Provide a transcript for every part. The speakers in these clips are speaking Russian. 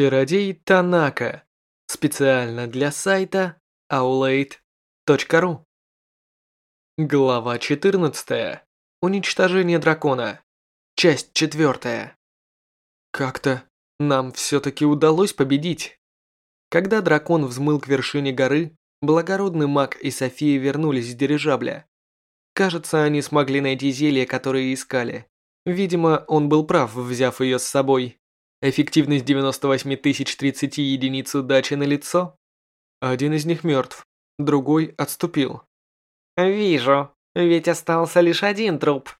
Чародей Танака. Специально для сайта aulade.ru. Глава 14. Уничтожение дракона. Часть 4. Как-то нам все-таки удалось победить. Когда дракон взмыл к вершине горы, благородный маг и София вернулись с дирижабля. Кажется, они смогли найти зелье, которое искали. Видимо, он был прав, взяв ее с собой. Эффективность 98 тысяч 30 единиц удачи на лицо. Один из них мертв, другой отступил. «Вижу, ведь остался лишь один труп».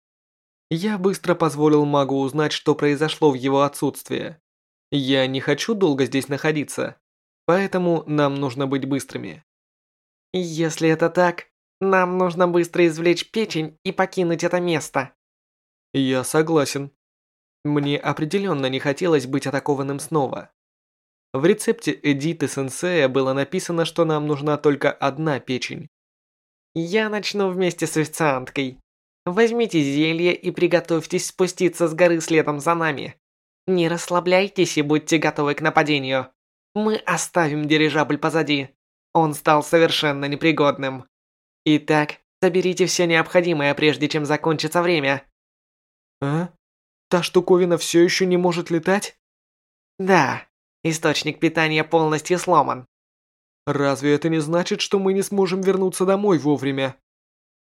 Я быстро позволил магу узнать, что произошло в его отсутствие. Я не хочу долго здесь находиться, поэтому нам нужно быть быстрыми. «Если это так, нам нужно быстро извлечь печень и покинуть это место». Я согласен. Мне определенно не хотелось быть атакованным снова. В рецепте Эдиты Сенсея было написано, что нам нужна только одна печень. Я начну вместе с официанткой. Возьмите зелье и приготовьтесь спуститься с горы следом за нами. Не расслабляйтесь и будьте готовы к нападению. Мы оставим дирижабль позади. Он стал совершенно непригодным. Итак, соберите все необходимое, прежде чем закончится время. А? Та штуковина все еще не может летать? Да, источник питания полностью сломан. Разве это не значит, что мы не сможем вернуться домой вовремя?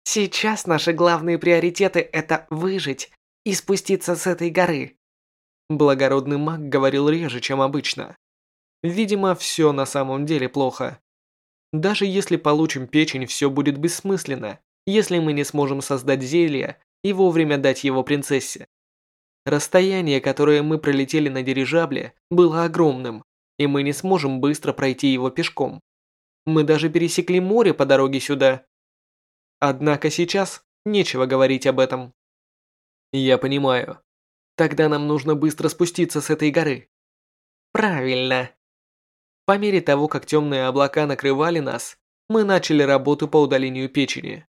Сейчас наши главные приоритеты – это выжить и спуститься с этой горы. Благородный маг говорил реже, чем обычно. Видимо, все на самом деле плохо. Даже если получим печень, все будет бессмысленно, если мы не сможем создать зелье и вовремя дать его принцессе. Расстояние, которое мы пролетели на дирижабле, было огромным, и мы не сможем быстро пройти его пешком. Мы даже пересекли море по дороге сюда. Однако сейчас нечего говорить об этом. Я понимаю. Тогда нам нужно быстро спуститься с этой горы. Правильно. По мере того, как темные облака накрывали нас, мы начали работу по удалению печени.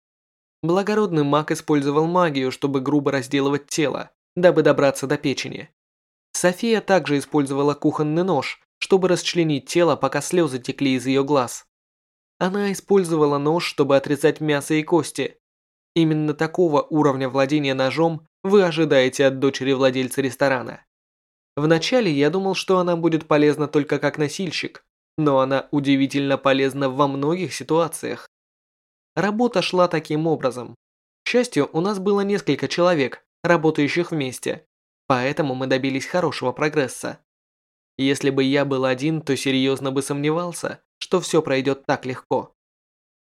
Благородный маг использовал магию, чтобы грубо разделывать тело, дабы добраться до печени. София также использовала кухонный нож, чтобы расчленить тело, пока слезы текли из ее глаз. Она использовала нож, чтобы отрезать мясо и кости. Именно такого уровня владения ножом вы ожидаете от дочери владельца ресторана. Вначале я думал, что она будет полезна только как носильщик, но она удивительно полезна во многих ситуациях. Работа шла таким образом. К счастью, у нас было несколько человек, работающих вместе, поэтому мы добились хорошего прогресса. Если бы я был один, то серьезно бы сомневался, что все пройдет так легко.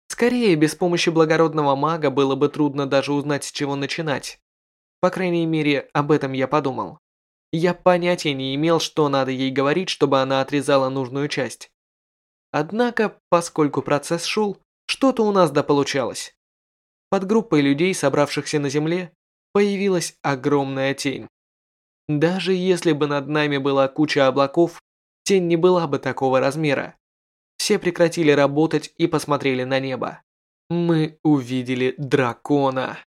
Скорее, без помощи благородного мага было бы трудно даже узнать, с чего начинать. По крайней мере, об этом я подумал. Я понятия не имел, что надо ей говорить, чтобы она отрезала нужную часть. Однако, поскольку процесс шел, что-то у нас да получалось. Под группой людей, собравшихся на земле, появилась огромная тень. Даже если бы над нами была куча облаков, тень не была бы такого размера. Все прекратили работать и посмотрели на небо. Мы увидели дракона.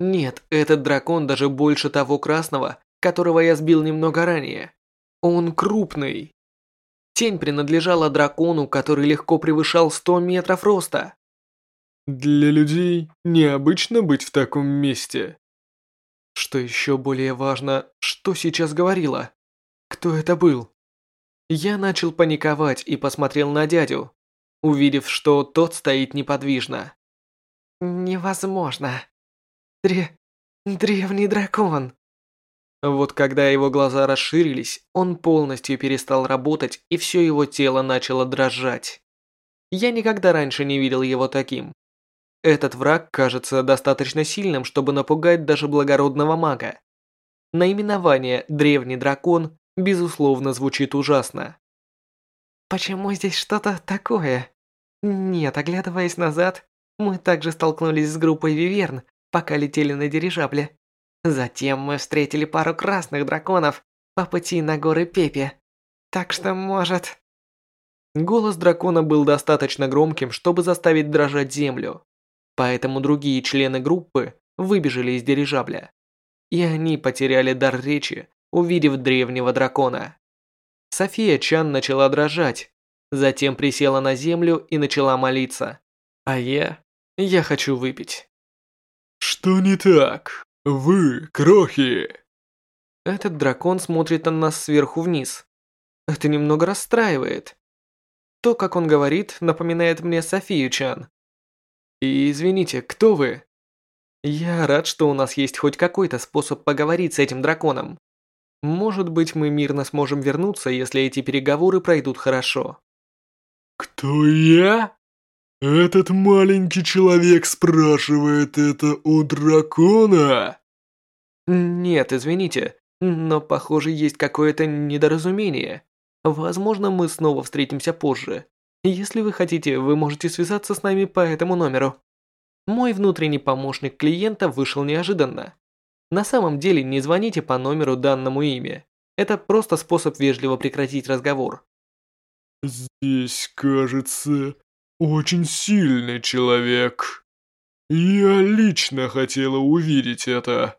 Нет, этот дракон даже больше того красного, которого я сбил немного ранее. Он крупный. Тень принадлежала дракону, который легко превышал 100 метров роста. Для людей необычно быть в таком месте. Что еще более важно, что сейчас говорила? Кто это был? Я начал паниковать и посмотрел на дядю, увидев, что тот стоит неподвижно. Невозможно. Дре... древний дракон. Вот когда его глаза расширились, он полностью перестал работать и все его тело начало дрожать. Я никогда раньше не видел его таким. Этот враг кажется достаточно сильным, чтобы напугать даже благородного мага. Наименование «Древний дракон» безусловно звучит ужасно. Почему здесь что-то такое? Нет, оглядываясь назад, мы также столкнулись с группой Виверн, пока летели на дирижабле. Затем мы встретили пару красных драконов по пути на горы Пепе. Так что, может... Голос дракона был достаточно громким, чтобы заставить дрожать землю поэтому другие члены группы выбежали из дирижабля. И они потеряли дар речи, увидев древнего дракона. София Чан начала дрожать, затем присела на землю и начала молиться. А я... я хочу выпить. Что не так? Вы, крохи! Этот дракон смотрит на нас сверху вниз. Это немного расстраивает. То, как он говорит, напоминает мне Софию Чан. И извините, кто вы? Я рад, что у нас есть хоть какой-то способ поговорить с этим драконом. Может быть, мы мирно сможем вернуться, если эти переговоры пройдут хорошо. Кто я? Этот маленький человек спрашивает это у дракона? Нет, извините, но похоже, есть какое-то недоразумение. Возможно, мы снова встретимся позже. Если вы хотите, вы можете связаться с нами по этому номеру. Мой внутренний помощник клиента вышел неожиданно. На самом деле не звоните по номеру данному имя. Это просто способ вежливо прекратить разговор. Здесь, кажется, очень сильный человек. Я лично хотела увидеть это.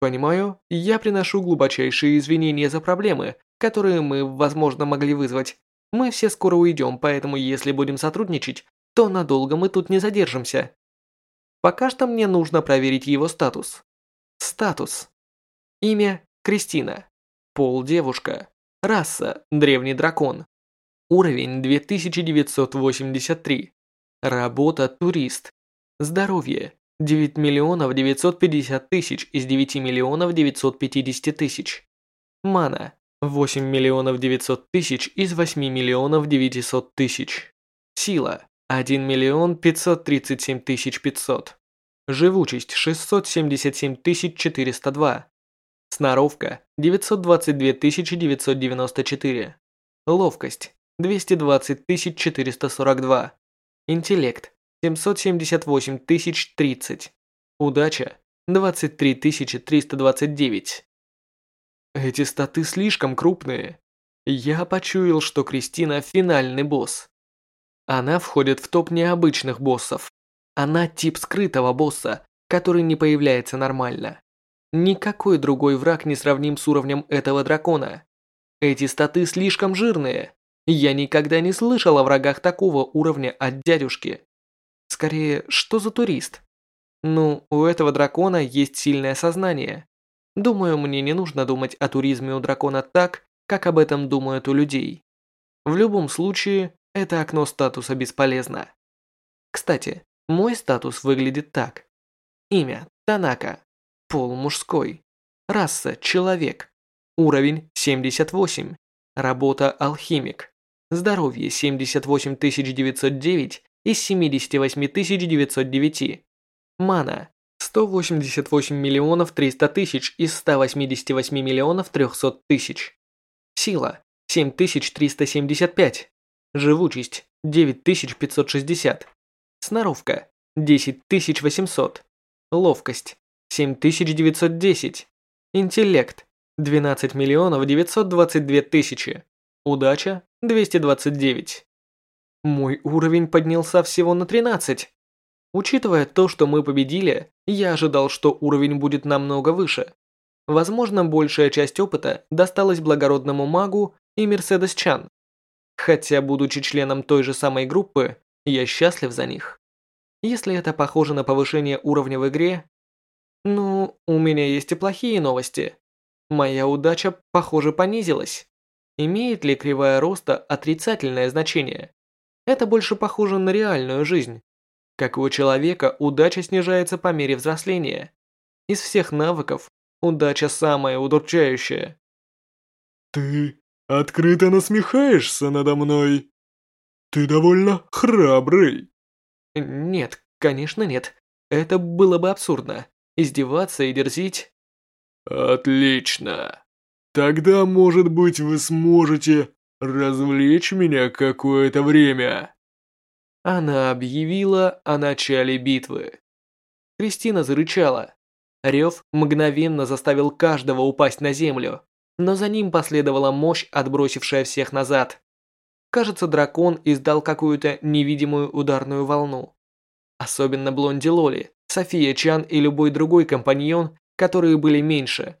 Понимаю, я приношу глубочайшие извинения за проблемы, которые мы, возможно, могли вызвать. Мы все скоро уйдем, поэтому если будем сотрудничать, то надолго мы тут не задержимся. Пока что мне нужно проверить его статус. Статус. Имя – Кристина. Пол – девушка. Раса – древний дракон. Уровень 2983. Работа – турист. Здоровье – 9 миллионов 950 тысяч из 9 миллионов 950 тысяч. Мана – 8 миллионов 900 тысяч из 8 миллионов 900 тысяч. Сила 1 миллион 537 тысяч 500. Живучесть 677 тысяч 402. Сноровка 922 тысячи 994. Ловкость 220 тысяч 442. Интеллект 778 тысяч 30. Удача 23 тысячи 329. Эти статы слишком крупные. Я почуял, что Кристина финальный босс. Она входит в топ необычных боссов. Она тип скрытого босса, который не появляется нормально. Никакой другой враг не сравним с уровнем этого дракона. Эти статы слишком жирные. Я никогда не слышал о врагах такого уровня от дядюшки. Скорее, что за турист? Ну, у этого дракона есть сильное сознание. Думаю, мне не нужно думать о туризме у дракона так, как об этом думают у людей. В любом случае, это окно статуса бесполезно. Кстати, мой статус выглядит так. Имя – Танака. Пол – мужской. Раса – человек. Уровень – 78. Работа – алхимик. Здоровье – 78 909 из 78 909. Мана 188 миллионов 300 тысяч из 188 миллионов 300 тысяч. Сила 7375. Живучесть 9560. Сноровка 10800. Ловкость 7910. Интеллект 12 миллионов 922 тысячи. Удача 229. Мой уровень поднялся всего на 13. Учитывая то, что мы победили, я ожидал, что уровень будет намного выше. Возможно, большая часть опыта досталась благородному магу и Мерседес Чан. Хотя, будучи членом той же самой группы, я счастлив за них. Если это похоже на повышение уровня в игре, ну, у меня есть и плохие новости. Моя удача, похоже, понизилась. Имеет ли кривая роста отрицательное значение? Это больше похоже на реальную жизнь. Как у человека, удача снижается по мере взросления. Из всех навыков, удача самая удручающая. Ты открыто насмехаешься надо мной? Ты довольно храбрый. Нет, конечно нет. Это было бы абсурдно. Издеваться и дерзить. Отлично. Тогда, может быть, вы сможете развлечь меня какое-то время. Она объявила о начале битвы. Кристина зарычала. Рев мгновенно заставил каждого упасть на землю, но за ним последовала мощь, отбросившая всех назад. Кажется, дракон издал какую-то невидимую ударную волну. Особенно Блонди Лоли, София Чан и любой другой компаньон, которые были меньше.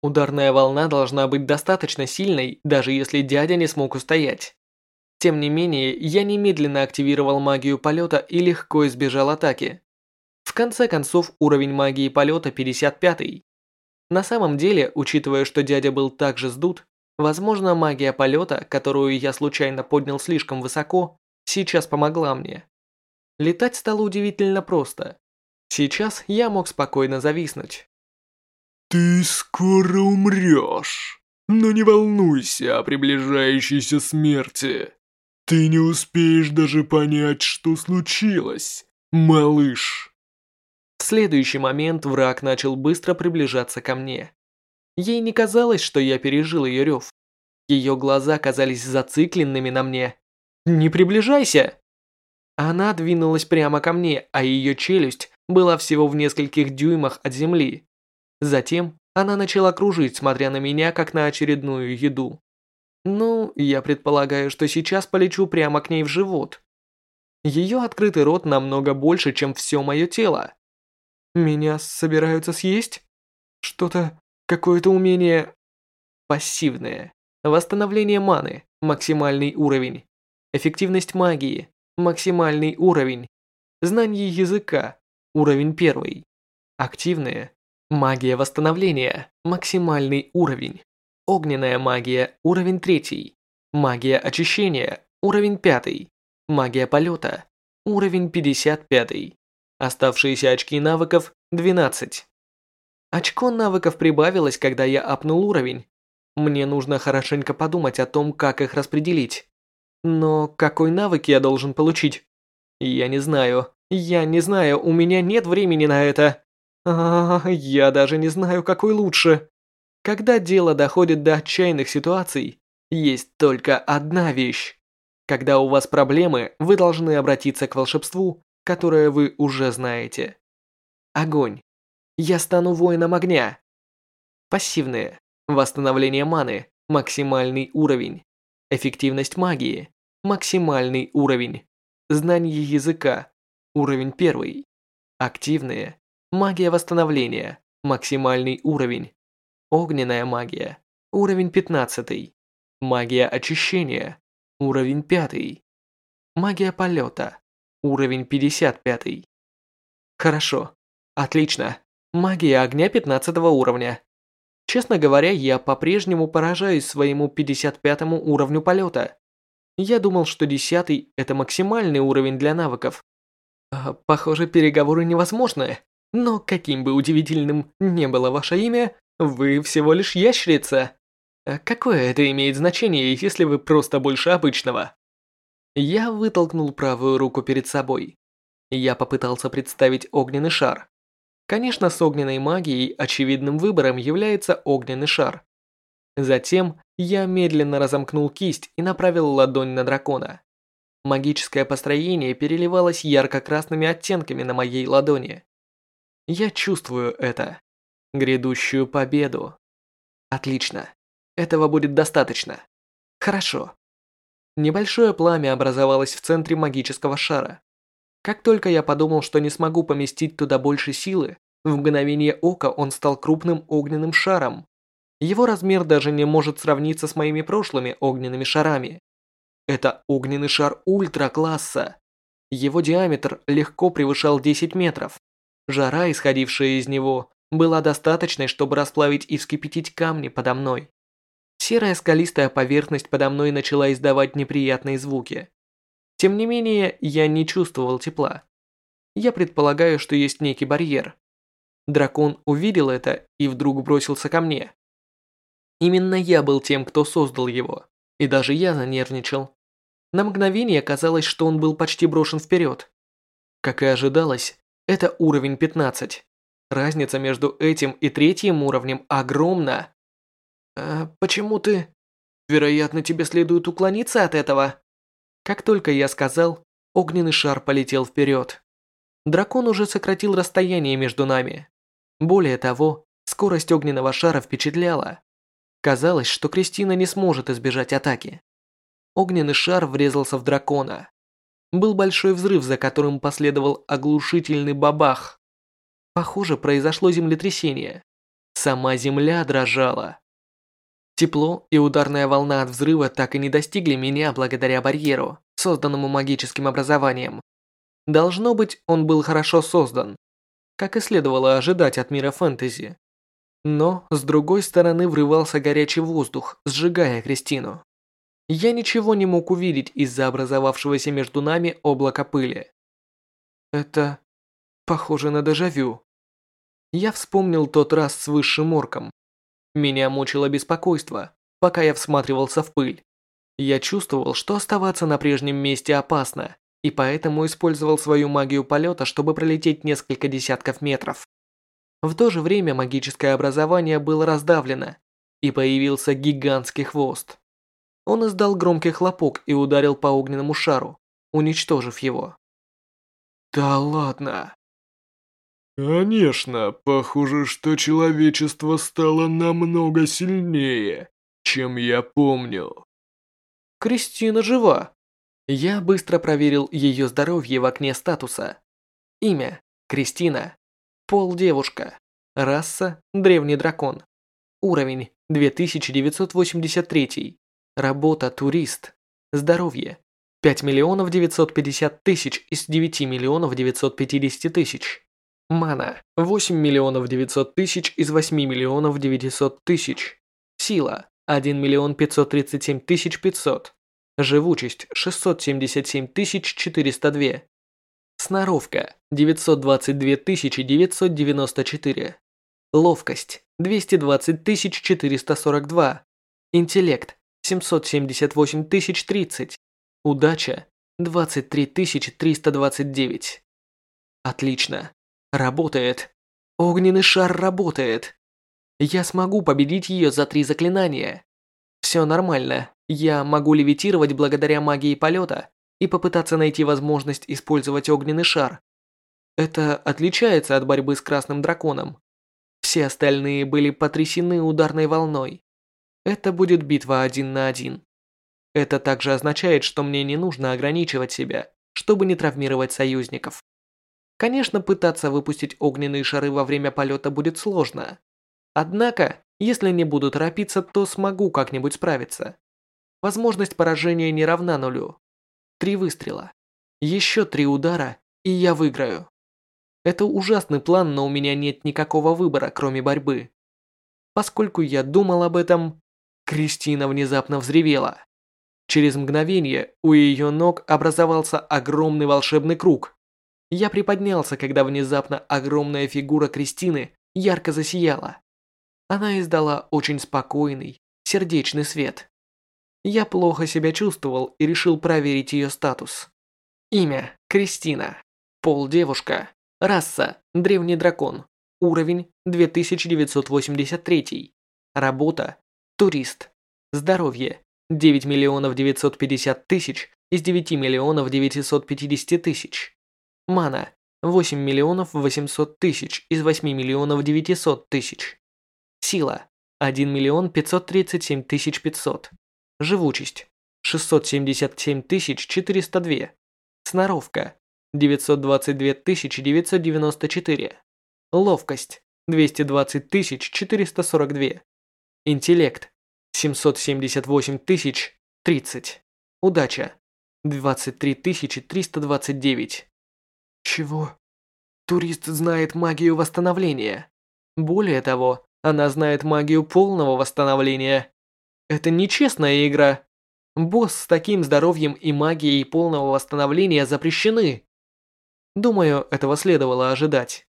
Ударная волна должна быть достаточно сильной, даже если дядя не смог устоять. Тем не менее, я немедленно активировал магию полета и легко избежал атаки. В конце концов, уровень магии полета 55 -й. На самом деле, учитывая, что дядя был также сдут, возможно, магия полета, которую я случайно поднял слишком высоко, сейчас помогла мне. Летать стало удивительно просто. Сейчас я мог спокойно зависнуть. «Ты скоро умрешь, но не волнуйся о приближающейся смерти. Ты не успеешь даже понять, что случилось, малыш». В следующий момент враг начал быстро приближаться ко мне. Ей не казалось, что я пережил ее рев. Ее глаза казались зацикленными на мне. «Не приближайся!» Она двинулась прямо ко мне, а ее челюсть была всего в нескольких дюймах от земли. Затем она начала кружить, смотря на меня, как на очередную еду. Ну, я предполагаю, что сейчас полечу прямо к ней в живот. Ее открытый рот намного больше, чем все мое тело. Меня собираются съесть? Что-то, какое-то умение... Пассивное. Восстановление маны. Максимальный уровень. Эффективность магии. Максимальный уровень. Знание языка. Уровень первый. Активное. Магия восстановления. Максимальный уровень. Огненная магия. Уровень третий. Магия очищения. Уровень пятый. Магия полета. Уровень 55. Оставшиеся очки навыков – 12. Очко навыков прибавилось, когда я апнул уровень. Мне нужно хорошенько подумать о том, как их распределить. Но какой навык я должен получить? Я не знаю. Я не знаю, у меня нет времени на это. А, я даже не знаю, какой лучше. Когда дело доходит до отчаянных ситуаций, есть только одна вещь. Когда у вас проблемы, вы должны обратиться к волшебству которое вы уже знаете. Огонь. Я стану воином огня. Пассивные. Восстановление маны. Максимальный уровень. Эффективность магии. Максимальный уровень. Знание языка. Уровень первый. Активные. Магия восстановления. Максимальный уровень. Огненная магия. Уровень 15. Магия очищения. Уровень 5. Магия полета. Уровень 55. Хорошо. Отлично. Магия огня 15 уровня. Честно говоря, я по-прежнему поражаюсь своему 55 уровню полета. Я думал, что 10 это максимальный уровень для навыков. А, похоже, переговоры невозможны. Но каким бы удивительным не было ваше имя, вы всего лишь ящерица. А какое это имеет значение, если вы просто больше обычного? Я вытолкнул правую руку перед собой. Я попытался представить огненный шар. Конечно, с огненной магией очевидным выбором является огненный шар. Затем я медленно разомкнул кисть и направил ладонь на дракона. Магическое построение переливалось ярко-красными оттенками на моей ладони. Я чувствую это. Грядущую победу. Отлично. Этого будет достаточно. Хорошо. Небольшое пламя образовалось в центре магического шара. Как только я подумал, что не смогу поместить туда больше силы, в мгновение ока он стал крупным огненным шаром. Его размер даже не может сравниться с моими прошлыми огненными шарами. Это огненный шар ультра-класса. Его диаметр легко превышал 10 метров. Жара, исходившая из него, была достаточной, чтобы расплавить и вскипятить камни подо мной. Серая скалистая поверхность подо мной начала издавать неприятные звуки. Тем не менее, я не чувствовал тепла. Я предполагаю, что есть некий барьер. Дракон увидел это и вдруг бросился ко мне. Именно я был тем, кто создал его, и даже я занервничал. На мгновение казалось, что он был почти брошен вперед. Как и ожидалось, это уровень 15. Разница между этим и третьим уровнем огромна. «А почему ты...» «Вероятно, тебе следует уклониться от этого». Как только я сказал, огненный шар полетел вперед. Дракон уже сократил расстояние между нами. Более того, скорость огненного шара впечатляла. Казалось, что Кристина не сможет избежать атаки. Огненный шар врезался в дракона. Был большой взрыв, за которым последовал оглушительный бабах. Похоже, произошло землетрясение. Сама земля дрожала. Тепло и ударная волна от взрыва так и не достигли меня благодаря барьеру, созданному магическим образованием. Должно быть, он был хорошо создан, как и следовало ожидать от мира фэнтези. Но, с другой стороны, врывался горячий воздух, сжигая Кристину. Я ничего не мог увидеть из-за образовавшегося между нами облака пыли. Это похоже на дежавю. Я вспомнил тот раз с высшим орком. Меня мучило беспокойство, пока я всматривался в пыль. Я чувствовал, что оставаться на прежнем месте опасно, и поэтому использовал свою магию полета, чтобы пролететь несколько десятков метров. В то же время магическое образование было раздавлено, и появился гигантский хвост. Он издал громкий хлопок и ударил по огненному шару, уничтожив его. «Да ладно!» «Конечно, похоже, что человечество стало намного сильнее, чем я помнил». «Кристина жива!» Я быстро проверил ее здоровье в окне статуса. Имя – Кристина. Пол – девушка. Раса – древний дракон. Уровень – 2983. Работа – турист. Здоровье – 5 миллионов 950 тысяч из 9 миллионов 950 тысяч. Мана – 8 миллионов 900 тысяч из 8 миллионов 900 тысяч. Сила – 1 миллион 537 тысяч 500. Живучесть 677 402. Сноровка 922 994. Ловкость 220 442. Интеллект 778 030. Удача 23 329. Отлично. Работает. Огненный шар работает. Я смогу победить ее за три заклинания. Все нормально. Я могу левитировать благодаря магии полета и попытаться найти возможность использовать огненный шар. Это отличается от борьбы с красным драконом. Все остальные были потрясены ударной волной. Это будет битва один на один. Это также означает, что мне не нужно ограничивать себя, чтобы не травмировать союзников. Конечно, пытаться выпустить огненные шары во время полета будет сложно. Однако, если не буду торопиться, то смогу как-нибудь справиться. Возможность поражения не равна нулю. Три выстрела. Еще три удара, и я выиграю. Это ужасный план, но у меня нет никакого выбора, кроме борьбы. Поскольку я думал об этом, Кристина внезапно взревела. Через мгновение у ее ног образовался огромный волшебный круг. Я приподнялся, когда внезапно огромная фигура Кристины ярко засияла. Она издала очень спокойный, сердечный свет. Я плохо себя чувствовал и решил проверить ее статус. Имя – Кристина. Пол – девушка. Раса – древний дракон. Уровень – 2983. Работа – турист. Здоровье – 9 миллионов 950 тысяч из 9 миллионов 950 тысяч. Мана – 8 миллионов 800 тысяч из 8 миллионов 900 тысяч. Сила – 1 миллион 537 тысяч 500. Живучесть 677 402. Сноровка 922 994. Ловкость 220 442. Интеллект 778 030. Удача 23 329. Чего? Турист знает магию восстановления. Более того, она знает магию полного восстановления. Это нечестная игра. Босс с таким здоровьем и магией полного восстановления запрещены. Думаю, этого следовало ожидать.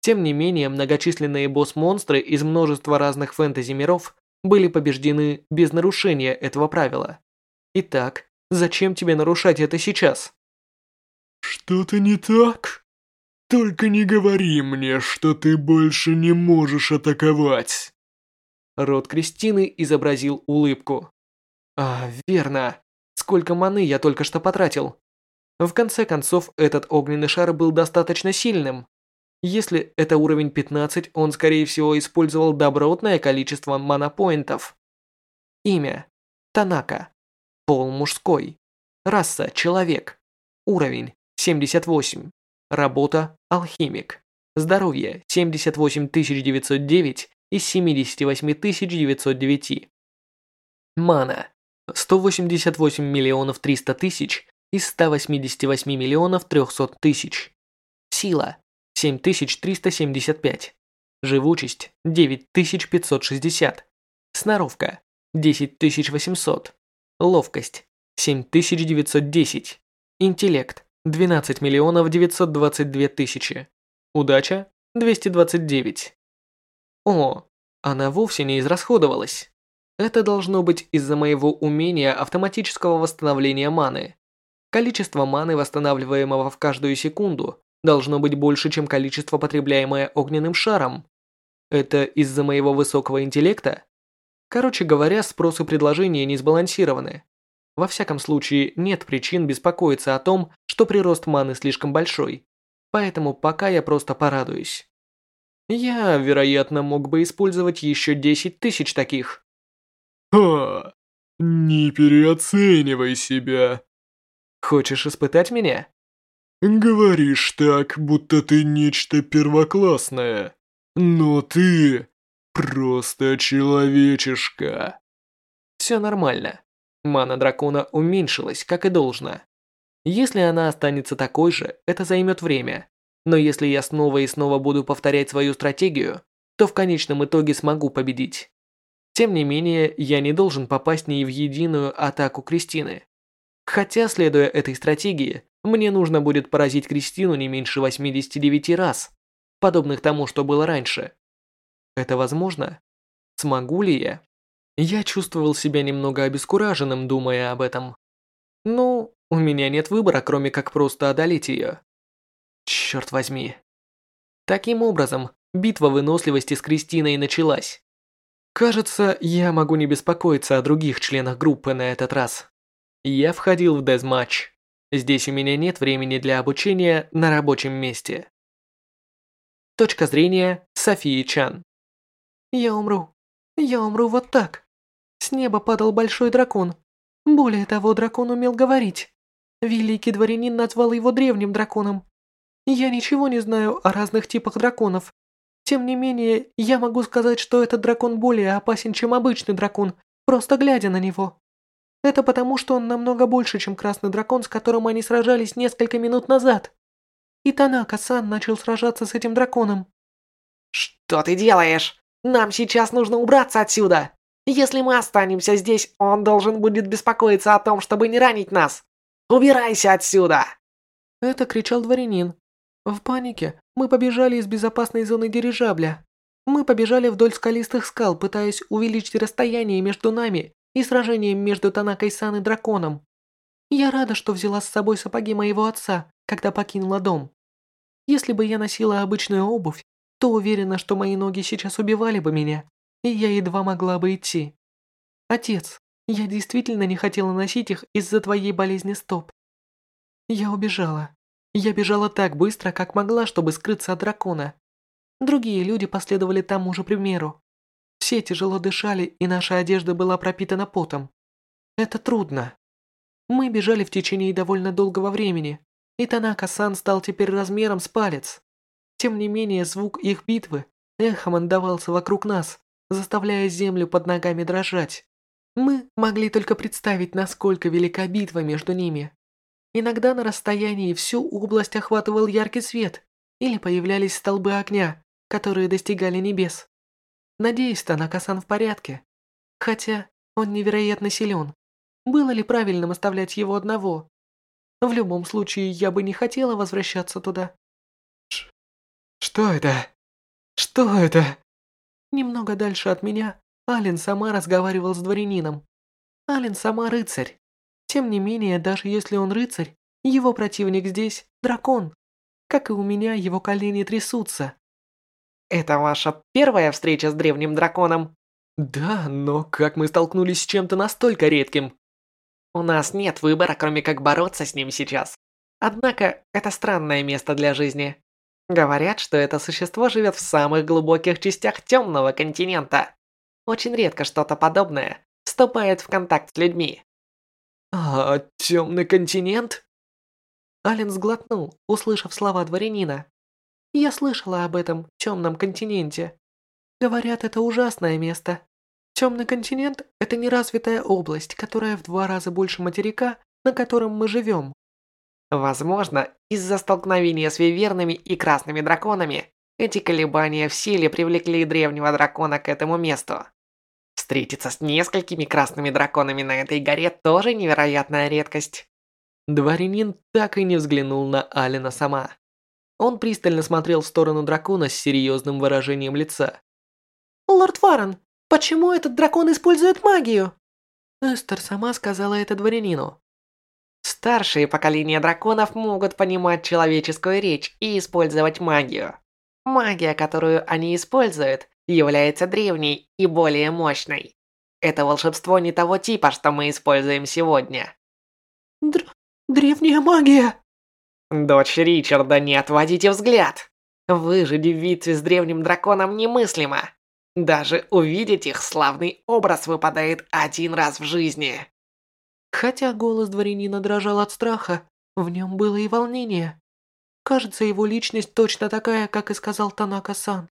Тем не менее, многочисленные босс-монстры из множества разных фэнтези-миров были побеждены без нарушения этого правила. Итак, зачем тебе нарушать это сейчас? Что-то не так? Только не говори мне, что ты больше не можешь атаковать. Рот Кристины изобразил улыбку. А, верно. Сколько маны я только что потратил. В конце концов, этот огненный шар был достаточно сильным. Если это уровень 15, он скорее всего использовал добротное количество манапоинтов. Имя. Танака. Пол мужской. Раса – человек. Уровень – 78. Работа – алхимик. Здоровье – 78909 из 78 909. Мана 188 миллионов 300 тысяч из 188 миллионов 300 тысяч. Сила 7375. Живучесть 9560. Сноровка 10800. Ловкость 7910. Интеллект 12 миллионов 922 тысячи. Удача 229. О, она вовсе не израсходовалась. Это должно быть из-за моего умения автоматического восстановления маны. Количество маны, восстанавливаемого в каждую секунду, должно быть больше, чем количество, потребляемое огненным шаром. Это из-за моего высокого интеллекта? Короче говоря, спрос и предложение не сбалансированы. Во всяком случае, нет причин беспокоиться о том, что прирост маны слишком большой. Поэтому пока я просто порадуюсь. Я, вероятно, мог бы использовать еще 10 тысяч таких. Ха! Не переоценивай себя. Хочешь испытать меня? Говоришь так, будто ты нечто первоклассное. Но ты просто человечишка. Все нормально. Мана дракона уменьшилась, как и должно. Если она останется такой же, это займет время. Но если я снова и снова буду повторять свою стратегию, то в конечном итоге смогу победить. Тем не менее, я не должен попасть ни в единую атаку Кристины. Хотя, следуя этой стратегии, мне нужно будет поразить Кристину не меньше 89 раз, подобных тому, что было раньше. Это возможно? Смогу ли я? Я чувствовал себя немного обескураженным, думая об этом. Ну, у меня нет выбора, кроме как просто одолеть ее. Черт возьми. Таким образом, битва выносливости с Кристиной началась. Кажется, я могу не беспокоиться о других членах группы на этот раз. Я входил в дезматч. Здесь у меня нет времени для обучения на рабочем месте. Точка зрения Софии Чан. Я умру. Я умру вот так. С неба падал большой дракон. Более того, дракон умел говорить. Великий дворянин назвал его древним драконом. Я ничего не знаю о разных типах драконов. Тем не менее, я могу сказать, что этот дракон более опасен, чем обычный дракон, просто глядя на него. Это потому, что он намного больше, чем красный дракон, с которым они сражались несколько минут назад. И Танака-сан начал сражаться с этим драконом. «Что ты делаешь? Нам сейчас нужно убраться отсюда. Если мы останемся здесь, он должен будет беспокоиться о том, чтобы не ранить нас. Убирайся отсюда!» Это кричал дворянин. В панике мы побежали из безопасной зоны дирижабля. Мы побежали вдоль скалистых скал, пытаясь увеличить расстояние между нами и сражением между Танакой-сан и драконом. Я рада, что взяла с собой сапоги моего отца, когда покинула дом. Если бы я носила обычную обувь, то уверена, что мои ноги сейчас убивали бы меня, и я едва могла бы идти. Отец, я действительно не хотела носить их из-за твоей болезни стоп. Я убежала. Я бежала так быстро, как могла, чтобы скрыться от дракона. Другие люди последовали тому же примеру. Все тяжело дышали, и наша одежда была пропитана потом. Это трудно. Мы бежали в течение довольно долгого времени, и Танака-сан стал теперь размером с палец. Тем не менее, звук их битвы эхом отдавался вокруг нас, заставляя землю под ногами дрожать. Мы могли только представить, насколько велика битва между ними. Иногда на расстоянии всю область охватывал яркий свет, или появлялись столбы огня, которые достигали небес. Надеюсь, Танака-сан в порядке. Хотя он невероятно силен. Было ли правильным оставлять его одного? В любом случае, я бы не хотела возвращаться туда. Что это? Что это? Немного дальше от меня Ален сама разговаривал с дворянином. Ален сама рыцарь. Тем не менее, даже если он рыцарь, его противник здесь – дракон. Как и у меня, его колени трясутся. «Это ваша первая встреча с древним драконом?» «Да, но как мы столкнулись с чем-то настолько редким?» «У нас нет выбора, кроме как бороться с ним сейчас. Однако, это странное место для жизни. Говорят, что это существо живет в самых глубоких частях темного континента. Очень редко что-то подобное вступает в контакт с людьми. «А, темный континент?» Ален сглотнул, услышав слова дворянина. «Я слышала об этом темном континенте. Говорят, это ужасное место. Темный континент – это неразвитая область, которая в два раза больше материка, на котором мы живем. Возможно, из-за столкновения с вивернами и красными драконами, эти колебания в силе привлекли древнего дракона к этому месту. Встретиться с несколькими красными драконами на этой горе тоже невероятная редкость. Дворянин так и не взглянул на Алина сама. Он пристально смотрел в сторону дракона с серьезным выражением лица. «Лорд Фарен, почему этот дракон использует магию?» Эстер сама сказала это дворянину. Старшие поколения драконов могут понимать человеческую речь и использовать магию. Магия, которую они используют, является древней и более мощной. Это волшебство не того типа, что мы используем сегодня. Др древняя магия. Дочь Ричарда, не отводите взгляд. Выжить в битве с древним драконом немыслимо. Даже увидеть их славный образ выпадает один раз в жизни. Хотя голос дворянина дрожал от страха, в нем было и волнение. Кажется, его личность точно такая, как и сказал Танака-сан.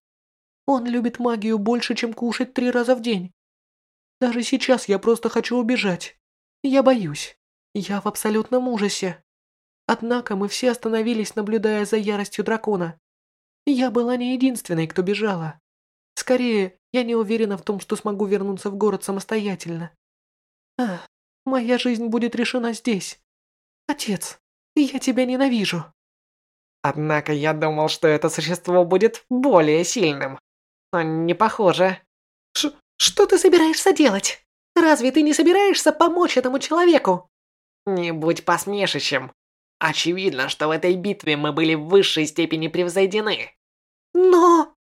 Он любит магию больше, чем кушать три раза в день. Даже сейчас я просто хочу убежать. Я боюсь. Я в абсолютном ужасе. Однако мы все остановились, наблюдая за яростью дракона. Я была не единственной, кто бежала. Скорее, я не уверена в том, что смогу вернуться в город самостоятельно. Ах, моя жизнь будет решена здесь. Отец, я тебя ненавижу. Однако я думал, что это существо будет более сильным. Но не похоже. Ш что ты собираешься делать? Разве ты не собираешься помочь этому человеку? Не будь посмешищем. Очевидно, что в этой битве мы были в высшей степени превзойдены. Но...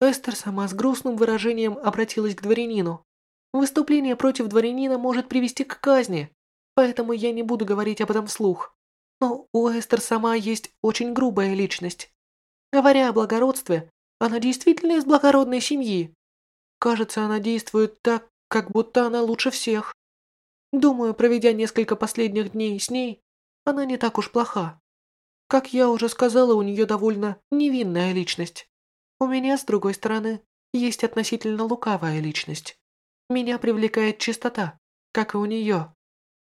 Эстер сама с грустным выражением обратилась к дворянину. Выступление против дворянина может привести к казни, поэтому я не буду говорить об этом вслух. Но у Эстер сама есть очень грубая личность. Говоря о благородстве, она действительно из благородной семьи. Кажется, она действует так, как будто она лучше всех. Думаю, проведя несколько последних дней с ней, она не так уж плоха. Как я уже сказала, у нее довольно невинная личность. У меня, с другой стороны, есть относительно лукавая личность. Меня привлекает чистота, как и у нее.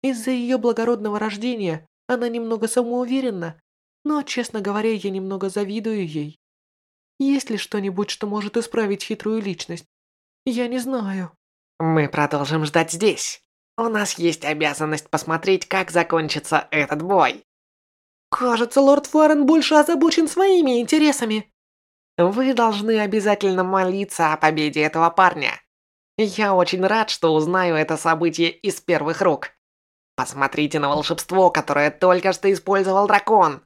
Из-за ее благородного рождения она немного самоуверенна, но, честно говоря, я немного завидую ей. Есть ли что-нибудь, что может исправить хитрую личность? Я не знаю. Мы продолжим ждать здесь. У нас есть обязанность посмотреть, как закончится этот бой. Кажется, лорд Фарен больше озабочен своими интересами. Вы должны обязательно молиться о победе этого парня. Я очень рад, что узнаю это событие из первых рук. Посмотрите на волшебство, которое только что использовал дракон.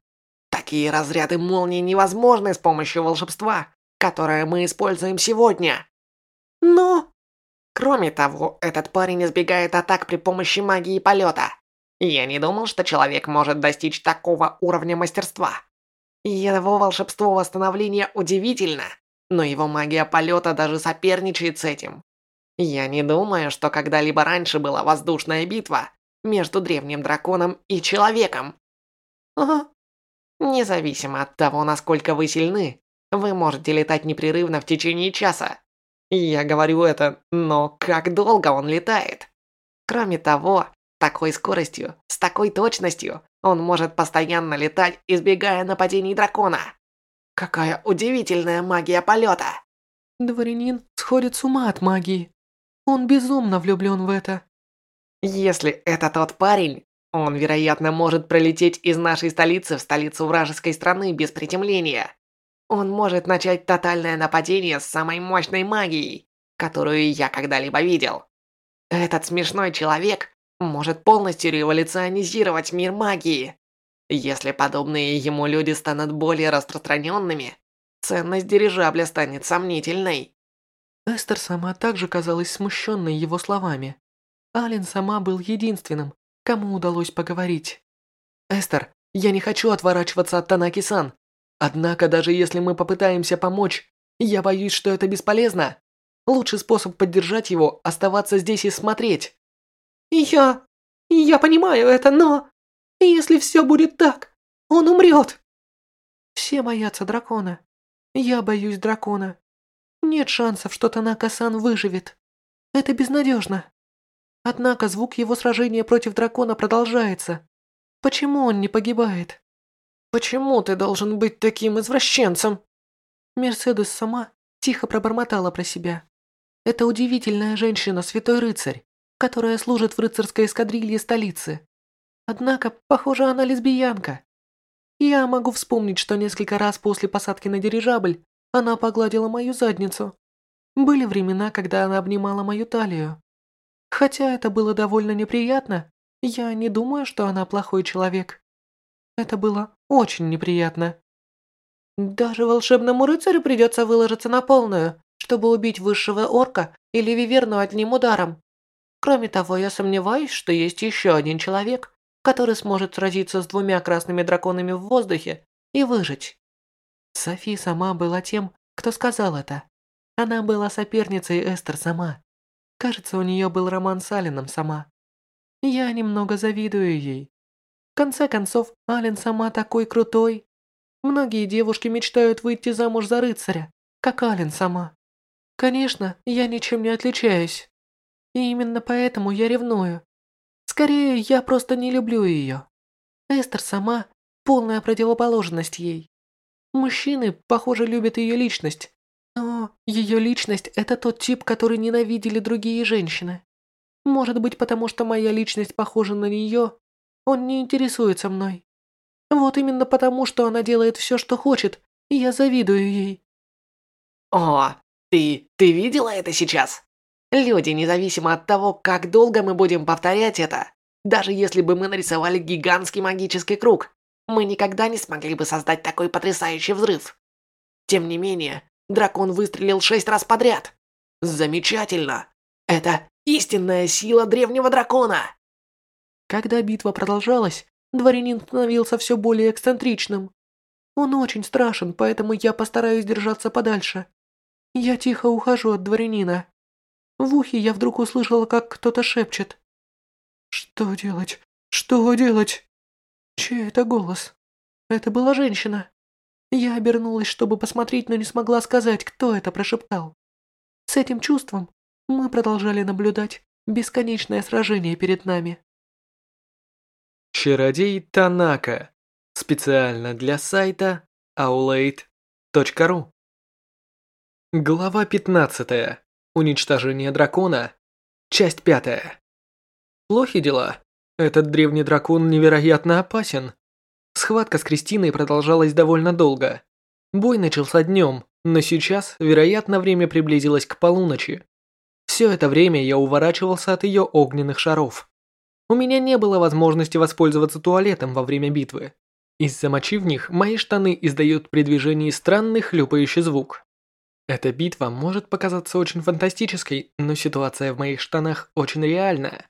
Такие разряды молнии невозможны с помощью волшебства, которое мы используем сегодня. Но... Кроме того, этот парень избегает атак при помощи магии полета. Я не думал, что человек может достичь такого уровня мастерства. Его волшебство восстановления удивительно, но его магия полета даже соперничает с этим. Я не думаю, что когда-либо раньше была воздушная битва между древним драконом и человеком. Ага. Независимо от того, насколько вы сильны, вы можете летать непрерывно в течение часа. Я говорю это, но как долго он летает? Кроме того, такой скоростью, с такой точностью, он может постоянно летать, избегая нападений дракона. Какая удивительная магия полета! Дворянин сходит с ума от магии. Он безумно влюблен в это. Если это тот парень, он, вероятно, может пролететь из нашей столицы в столицу вражеской страны без приземления. Он может начать тотальное нападение с самой мощной магией, которую я когда-либо видел. Этот смешной человек может полностью революционизировать мир магии. Если подобные ему люди станут более распространенными, ценность дирижабля станет сомнительной. Эстер сама также казалась смущенной его словами. Ален сама был единственным, кому удалось поговорить. «Эстер, я не хочу отворачиваться от Танаки-сан. Однако даже если мы попытаемся помочь, я боюсь, что это бесполезно. Лучший способ поддержать его – оставаться здесь и смотреть». «Я... я понимаю это, но... если все будет так, он умрет!» «Все боятся дракона. Я боюсь дракона. Нет шансов, что Танака-сан выживет. Это безнадежно. Однако звук его сражения против дракона продолжается. Почему он не погибает? Почему ты должен быть таким извращенцем? Мерседес сама тихо пробормотала про себя. Это удивительная женщина, святой рыцарь, которая служит в рыцарской эскадрилье столицы. Однако, похоже, она лесбиянка. Я могу вспомнить, что несколько раз после посадки на дирижабль она погладила мою задницу. Были времена, когда она обнимала мою талию. Хотя это было довольно неприятно, я не думаю, что она плохой человек. Это было очень неприятно. Даже волшебному рыцарю придется выложиться на полную, чтобы убить высшего орка или виверну одним ударом. Кроме того, я сомневаюсь, что есть еще один человек, который сможет сразиться с двумя красными драконами в воздухе и выжить. Софи сама была тем, кто сказал это. Она была соперницей Эстер сама. Кажется, у нее был роман с Алином сама. Я немного завидую ей. В конце концов, Ален сама такой крутой. Многие девушки мечтают выйти замуж за рыцаря, как Ален сама. Конечно, я ничем не отличаюсь. И именно поэтому я ревную. Скорее, я просто не люблю ее. Эстер сама – полная противоположность ей. Мужчины, похоже, любят ее личность. Но ее личность – это тот тип, который ненавидели другие женщины. Может быть, потому что моя личность похожа на нее, он не интересуется мной. Вот именно потому, что она делает все, что хочет, и я завидую ей. О, ты, ты видела это сейчас? Люди, независимо от того, как долго мы будем повторять это, даже если бы мы нарисовали гигантский магический круг, мы никогда не смогли бы создать такой потрясающий взрыв. Тем не менее, дракон выстрелил шесть раз подряд. Замечательно. Это истинная сила древнего дракона. Когда битва продолжалась, дворянин становился все более эксцентричным. Он очень страшен, поэтому я постараюсь держаться подальше. Я тихо ухожу от дворянина. В ухе я вдруг услышала, как кто-то шепчет. «Что делать? Что делать?» Чей это голос? Это была женщина. Я обернулась, чтобы посмотреть, но не смогла сказать, кто это прошептал. С этим чувством мы продолжали наблюдать бесконечное сражение перед нами. Чародей Танака. Специально для сайта aulade.ru Глава 15. Уничтожение дракона. Часть 5. Плохи дела. Этот древний дракон невероятно опасен. Схватка с Кристиной продолжалась довольно долго. Бой начался днем, но сейчас, вероятно, время приблизилось к полуночи. Все это время я уворачивался от ее огненных шаров. У меня не было возможности воспользоваться туалетом во время битвы. Из-за мочи в них мои штаны издают при движении странный хлюпающий звук. Эта битва может показаться очень фантастической, но ситуация в моих штанах очень реальная.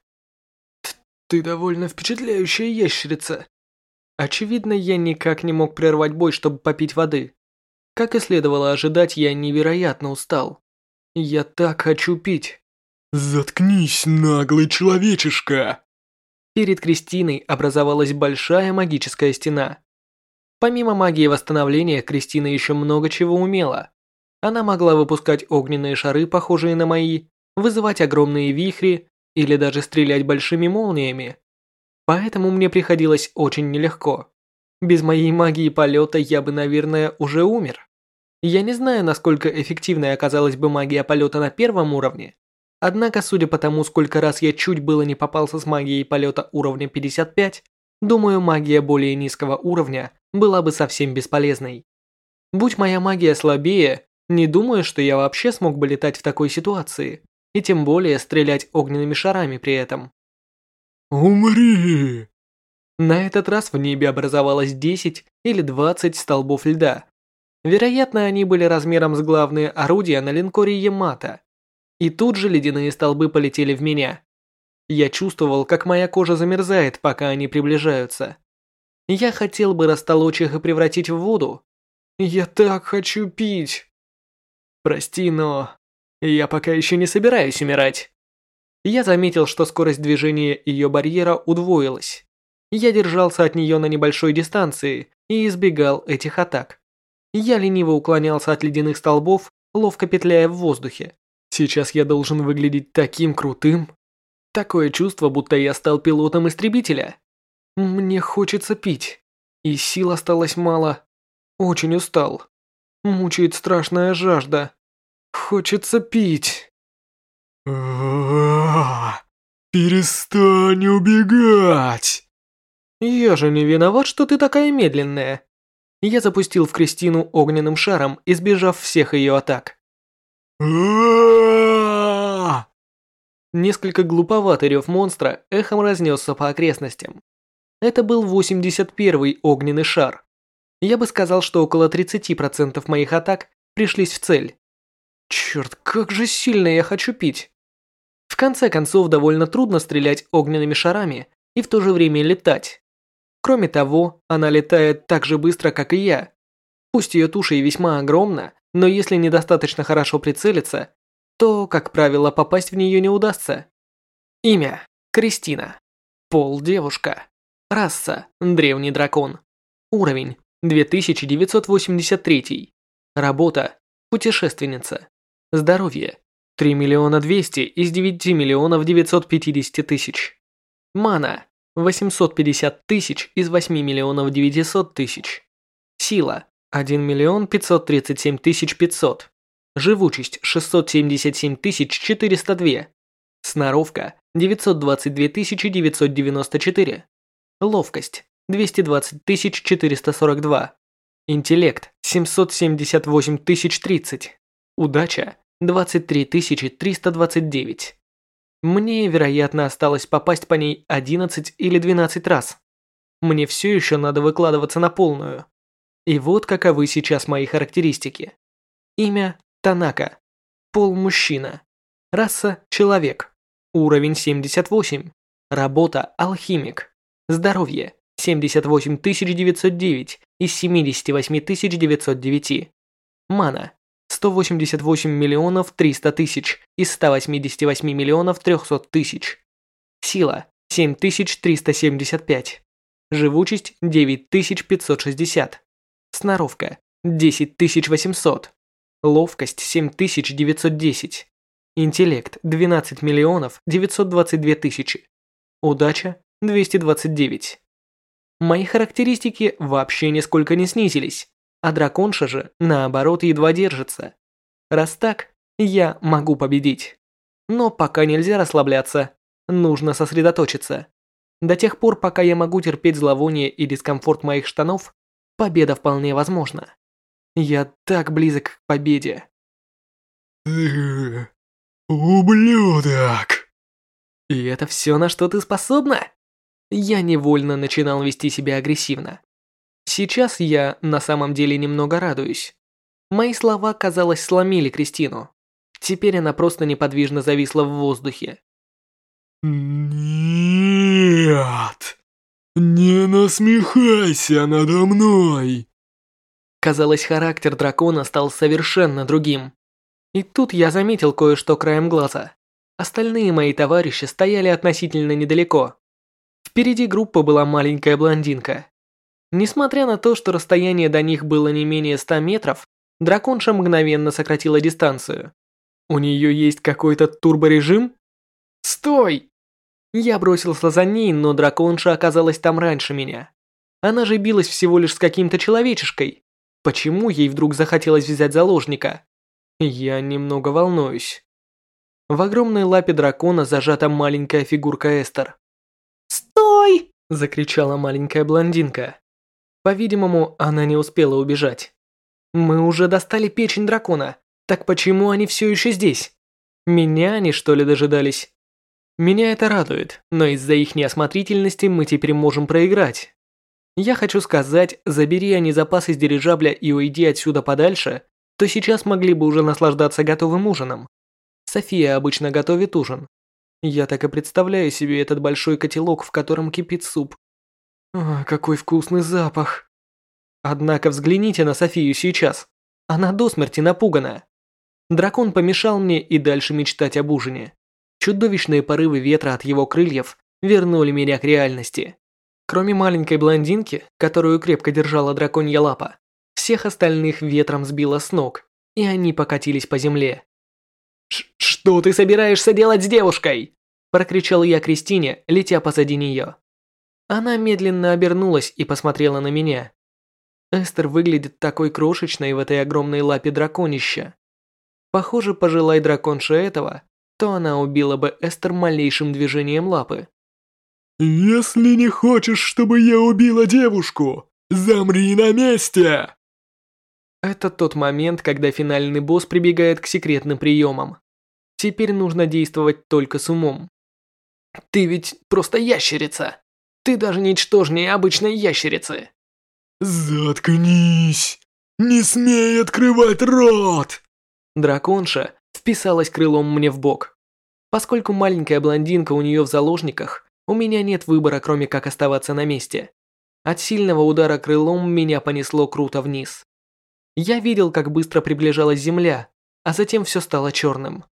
Ты довольно впечатляющая ящерица. Очевидно, я никак не мог прервать бой, чтобы попить воды. Как и следовало ожидать, я невероятно устал. Я так хочу пить. Заткнись, наглый человечишка. Перед Кристиной образовалась большая магическая стена. Помимо магии восстановления, Кристина еще много чего умела. Она могла выпускать огненные шары, похожие на мои, вызывать огромные вихри или даже стрелять большими молниями. Поэтому мне приходилось очень нелегко. Без моей магии полета я бы, наверное, уже умер. Я не знаю, насколько эффективной оказалась бы магия полета на первом уровне. Однако, судя по тому, сколько раз я чуть было не попался с магией полета уровня 55, думаю, магия более низкого уровня была бы совсем бесполезной. Будь моя магия слабее, не думаю, что я вообще смог бы летать в такой ситуации, и тем более стрелять огненными шарами при этом. «Умри!» На этот раз в небе образовалось 10 или 20 столбов льда. Вероятно, они были размером с главные орудия на линкоре Ямато. И тут же ледяные столбы полетели в меня. Я чувствовал, как моя кожа замерзает, пока они приближаются. Я хотел бы растолочь их и превратить в воду. Я так хочу пить. Прости, но я пока еще не собираюсь умирать. Я заметил, что скорость движения ее барьера удвоилась. Я держался от нее на небольшой дистанции и избегал этих атак. Я лениво уклонялся от ледяных столбов ловко петляя в воздухе. Сейчас я должен выглядеть таким крутым. Такое чувство, будто я стал пилотом истребителя. Мне хочется пить. И сил осталось мало. Очень устал. Мучает страшная жажда. Хочется пить. Перестань убегать! Я же не виноват, что ты такая медленная. Я запустил в Кристину огненным шаром, избежав всех ее атак. Несколько глуповатый рев монстра эхом разнесся по окрестностям. Это был 81-й огненный шар. Я бы сказал, что около 30% моих атак пришлись в цель. Черт, как же сильно я хочу пить. В конце концов, довольно трудно стрелять огненными шарами и в то же время летать. Кроме того, она летает так же быстро, как и я. Пусть ее туша и весьма огромна, но если недостаточно хорошо прицелиться, то, как правило, попасть в нее не удастся. Имя – Кристина. Пол – девушка. Раса – древний дракон. Уровень – 2983. Работа – путешественница. Здоровье – 3 миллиона 200 из 9 миллионов 950 тысяч. Мана 850 тысяч из 8 миллионов 900 тысяч. Сила 1 миллион 537 тысяч 500. Живучесть 677 тысяч 402. Сноровка 922 тысячи 994. Ловкость 220 тысяч 442. Интеллект 778 тысяч 30. Удача 23 тысячи 329. Мне, вероятно, осталось попасть по ней 11 или 12 раз. Мне все еще надо выкладываться на полную. И вот каковы сейчас мои характеристики. Имя – Танака. Пол – мужчина. Раса – человек. Уровень 78. Работа – алхимик. Здоровье – 78 909 из 78 909. Мана 188 миллионов 300 тысяч из 188 миллионов 300 тысяч. Сила 7375. Живучесть 9560. Сноровка 10800. Ловкость 7910. Интеллект 12 миллионов 922 тысячи. Удача 229. Мои характеристики вообще нисколько не снизились а драконша же, наоборот, едва держится. Раз так, я могу победить. Но пока нельзя расслабляться, нужно сосредоточиться. До тех пор, пока я могу терпеть зловоние и дискомфорт моих штанов, победа вполне возможна. Я так близок к победе. Ты... ублюдок! И это все, на что ты способна? Я невольно начинал вести себя агрессивно. Сейчас я на самом деле немного радуюсь. Мои слова, казалось, сломили Кристину. Теперь она просто неподвижно зависла в воздухе. «Нет! Не насмехайся надо мной!» Казалось, характер дракона стал совершенно другим. И тут я заметил кое-что краем глаза. Остальные мои товарищи стояли относительно недалеко. Впереди группы была маленькая блондинка. Несмотря на то, что расстояние до них было не менее 100 метров, драконша мгновенно сократила дистанцию. У нее есть какой-то турборежим? Стой! Я бросился за ней, но драконша оказалась там раньше меня. Она же билась всего лишь с каким-то человечешкой. Почему ей вдруг захотелось взять заложника? Я немного волнуюсь. В огромной лапе дракона зажата маленькая фигурка Эстер. «Стой!» – закричала маленькая блондинка. По-видимому, она не успела убежать. Мы уже достали печень дракона. Так почему они все еще здесь? Меня они что ли дожидались? Меня это радует, но из-за их неосмотрительности мы теперь можем проиграть. Я хочу сказать, забери они запас из дирижабля и уйди отсюда подальше, то сейчас могли бы уже наслаждаться готовым ужином. София обычно готовит ужин. Я так и представляю себе этот большой котелок, в котором кипит суп. О, какой вкусный запах. Однако взгляните на Софию сейчас. Она до смерти напугана. Дракон помешал мне и дальше мечтать об ужине. Чудовищные порывы ветра от его крыльев вернули меня к реальности. Кроме маленькой блондинки, которую крепко держала драконья лапа, всех остальных ветром сбило с ног, и они покатились по земле. «Что ты собираешься делать с девушкой?» прокричал я Кристине, летя позади нее. Она медленно обернулась и посмотрела на меня. Эстер выглядит такой крошечной в этой огромной лапе драконища. Похоже, пожелай драконша этого, то она убила бы Эстер малейшим движением лапы. «Если не хочешь, чтобы я убила девушку, замри на месте!» Это тот момент, когда финальный босс прибегает к секретным приемам. Теперь нужно действовать только с умом. Ты ведь просто ящерица. Ты даже ничтожнее обычной ящерицы. Заткнись! Не смей открывать рот! Драконша вписалась крылом мне в бок. Поскольку маленькая блондинка у нее в заложниках, у меня нет выбора, кроме как оставаться на месте. От сильного удара крылом меня понесло круто вниз. Я видел, как быстро приближалась земля, а затем все стало черным.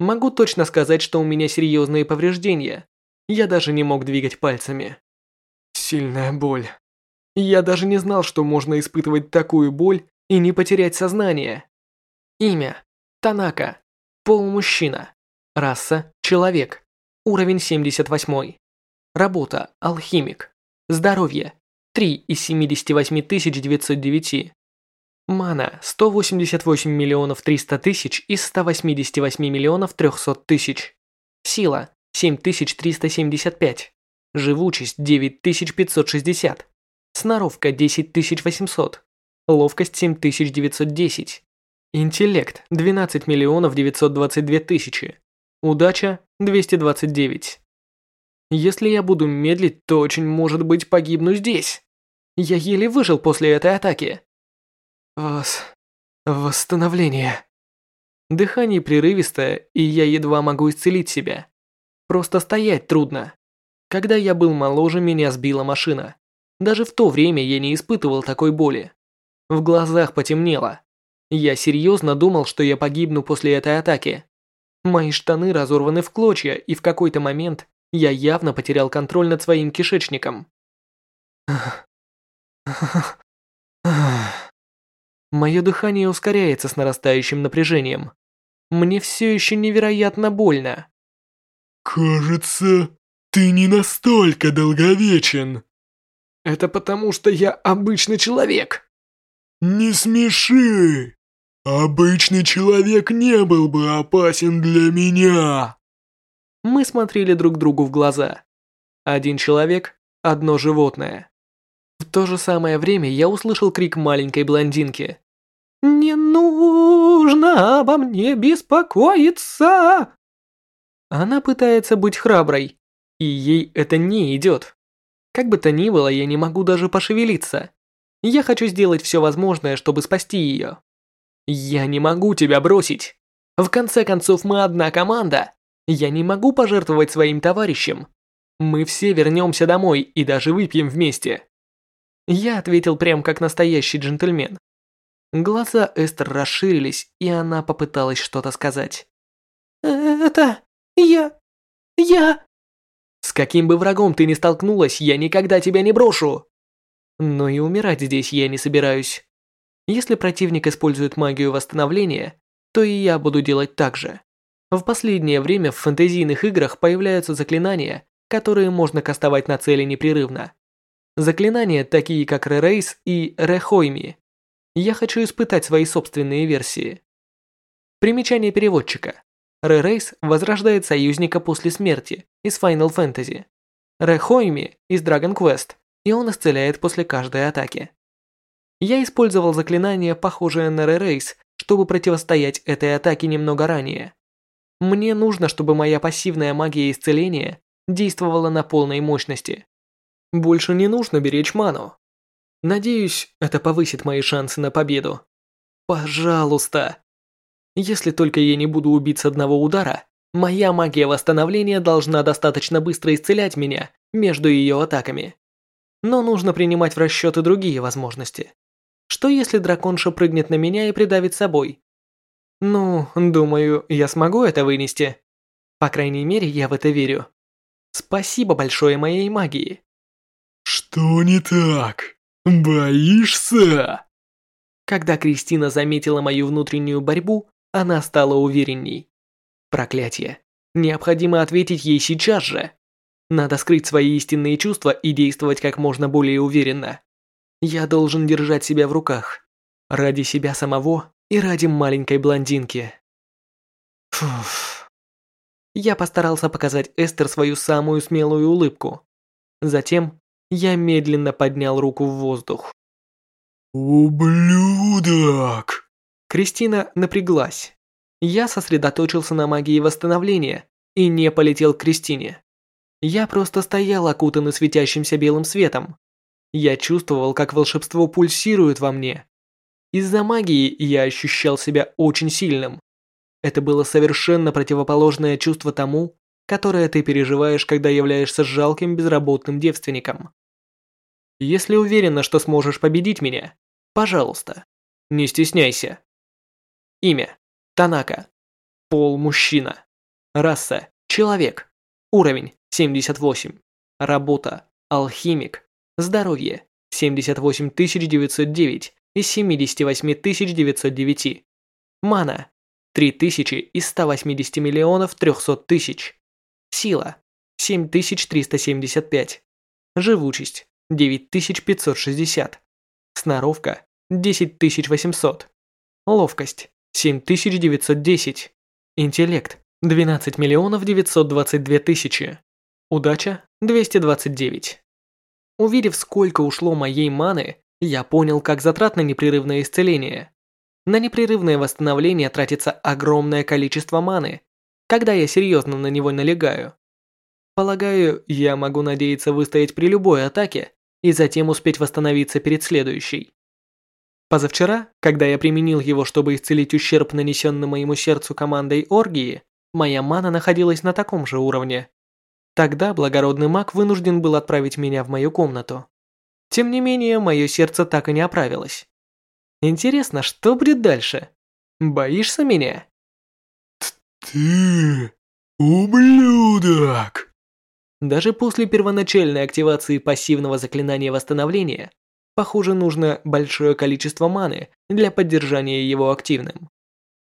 Могу точно сказать, что у меня серьезные повреждения. Я даже не мог двигать пальцами. Сильная боль. Я даже не знал, что можно испытывать такую боль и не потерять сознание. Имя. Танака. Пол мужчина. Раса. Человек. Уровень 78. Работа. Алхимик. Здоровье. 3 из 78 909. Мана 188 миллионов 300 тысяч из 188 миллионов 300 тысяч. Сила 7375. Живучесть 9560. Сноровка 10800. Ловкость 7910. Интеллект 12 миллионов 922 тысячи. Удача 229. Если я буду медлить, то очень может быть погибну здесь. Я еле выжил после этой атаки. Вос... восстановление. Дыхание прерывистое, и я едва могу исцелить себя. Просто стоять трудно. Когда я был моложе, меня сбила машина. Даже в то время я не испытывал такой боли. В глазах потемнело. Я серьезно думал, что я погибну после этой атаки. Мои штаны разорваны в клочья, и в какой-то момент я явно потерял контроль над своим кишечником. Мое дыхание ускоряется с нарастающим напряжением. Мне все еще невероятно больно. «Кажется, ты не настолько долговечен». «Это потому, что я обычный человек». «Не смеши! Обычный человек не был бы опасен для меня». Мы смотрели друг другу в глаза. Один человек, одно животное. В то же самое время я услышал крик маленькой блондинки. «Не нужно обо мне беспокоиться!» Она пытается быть храброй, и ей это не идет. Как бы то ни было, я не могу даже пошевелиться. Я хочу сделать все возможное, чтобы спасти ее. Я не могу тебя бросить. В конце концов, мы одна команда. Я не могу пожертвовать своим товарищем. Мы все вернемся домой и даже выпьем вместе. Я ответил прям как настоящий джентльмен. Глаза Эстер расширились, и она попыталась что-то сказать. «Это... я... я...» «С каким бы врагом ты ни столкнулась, я никогда тебя не брошу!» Но и умирать здесь я не собираюсь. Если противник использует магию восстановления, то и я буду делать так же. В последнее время в фэнтезийных играх появляются заклинания, которые можно кастовать на цели непрерывно. Заклинания, такие как Ререйс и Рехойми, я хочу испытать свои собственные версии. Примечание переводчика. Ререйс возрождает союзника после смерти из Final Fantasy. Рехойми из Dragon Quest, и он исцеляет после каждой атаки. Я использовал заклинание, похожее на Ререйс, чтобы противостоять этой атаке немного ранее. Мне нужно, чтобы моя пассивная магия исцеления действовала на полной мощности. Больше не нужно беречь ману. Надеюсь, это повысит мои шансы на победу. Пожалуйста. Если только я не буду убить с одного удара, моя магия восстановления должна достаточно быстро исцелять меня между ее атаками. Но нужно принимать в расчет и другие возможности. Что если драконша прыгнет на меня и придавит собой? Ну, думаю, я смогу это вынести. По крайней мере, я в это верю. Спасибо большое моей магии. Что не так? «Боишься?» Когда Кристина заметила мою внутреннюю борьбу, она стала уверенней. Проклятие. Необходимо ответить ей сейчас же. Надо скрыть свои истинные чувства и действовать как можно более уверенно. Я должен держать себя в руках. Ради себя самого и ради маленькой блондинки. Фуф. Я постарался показать Эстер свою самую смелую улыбку. Затем я медленно поднял руку в воздух. «Ублюдок!» Кристина напряглась. Я сосредоточился на магии восстановления и не полетел к Кристине. Я просто стоял окутанный светящимся белым светом. Я чувствовал, как волшебство пульсирует во мне. Из-за магии я ощущал себя очень сильным. Это было совершенно противоположное чувство тому, которое ты переживаешь, когда являешься жалким безработным девственником. Если уверена, что сможешь победить меня, пожалуйста, не стесняйся. Имя. Танака. Пол мужчина. Раса. Человек. Уровень 78. Работа. Алхимик. Здоровье. 78909 из 78909. Мана. 3000 из 180 миллионов 300 тысяч. Сила. 7375. Живучесть. 9560. Сноровка. 10800. Ловкость. 7910. Интеллект. 12 миллионов 922 тысячи. Удача. 229. Увидев, сколько ушло моей маны, я понял, как затратно непрерывное исцеление. На непрерывное восстановление тратится огромное количество маны, когда я серьезно на него налегаю. Полагаю, я могу надеяться выстоять при любой атаке и затем успеть восстановиться перед следующей. Позавчера, когда я применил его, чтобы исцелить ущерб, нанесенный моему сердцу командой Оргии, моя мана находилась на таком же уровне. Тогда благородный маг вынужден был отправить меня в мою комнату. Тем не менее, мое сердце так и не оправилось. Интересно, что будет дальше? Боишься меня? Ты ублюдок! Даже после первоначальной активации пассивного заклинания восстановления, похоже, нужно большое количество маны для поддержания его активным.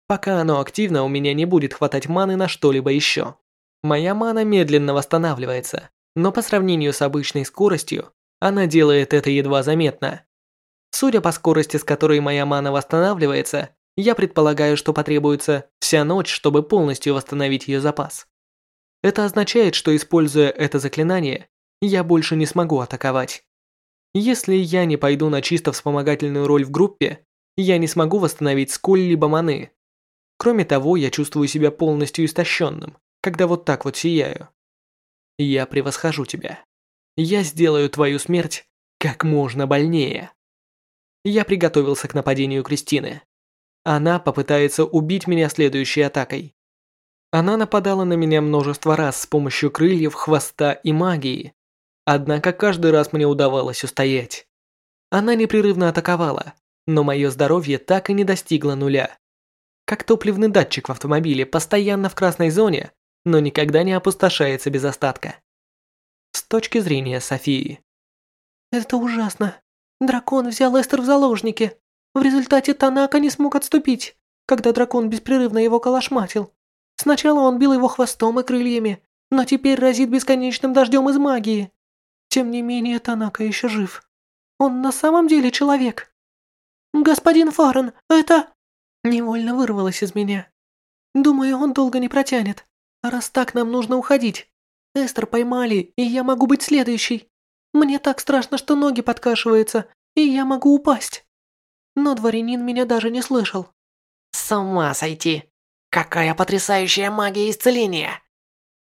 Пока оно активно, у меня не будет хватать маны на что-либо еще. Моя мана медленно восстанавливается, но по сравнению с обычной скоростью, она делает это едва заметно. Судя по скорости, с которой моя мана восстанавливается, я предполагаю, что потребуется вся ночь, чтобы полностью восстановить ее запас. Это означает, что используя это заклинание, я больше не смогу атаковать. Если я не пойду на чисто вспомогательную роль в группе, я не смогу восстановить сколь-либо маны. Кроме того, я чувствую себя полностью истощенным когда вот так вот сияю. Я превосхожу тебя. Я сделаю твою смерть как можно больнее. Я приготовился к нападению Кристины. Она попытается убить меня следующей атакой. Она нападала на меня множество раз с помощью крыльев, хвоста и магии. Однако каждый раз мне удавалось устоять. Она непрерывно атаковала, но мое здоровье так и не достигло нуля. Как топливный датчик в автомобиле постоянно в красной зоне, но никогда не опустошается без остатка. С точки зрения Софии. Это ужасно. Дракон взял Эстер в заложники. В результате Танака не смог отступить, когда дракон беспрерывно его калашматил. Сначала он бил его хвостом и крыльями, но теперь разит бесконечным дождем из магии. Тем не менее, Танака еще жив. Он на самом деле человек. Господин Фарен, это... Невольно вырвалось из меня. Думаю, он долго не протянет. А раз так, нам нужно уходить. Эстер поймали, и я могу быть следующей. Мне так страшно, что ноги подкашиваются, и я могу упасть. Но дворянин меня даже не слышал. С ума сойти. Какая потрясающая магия исцеления.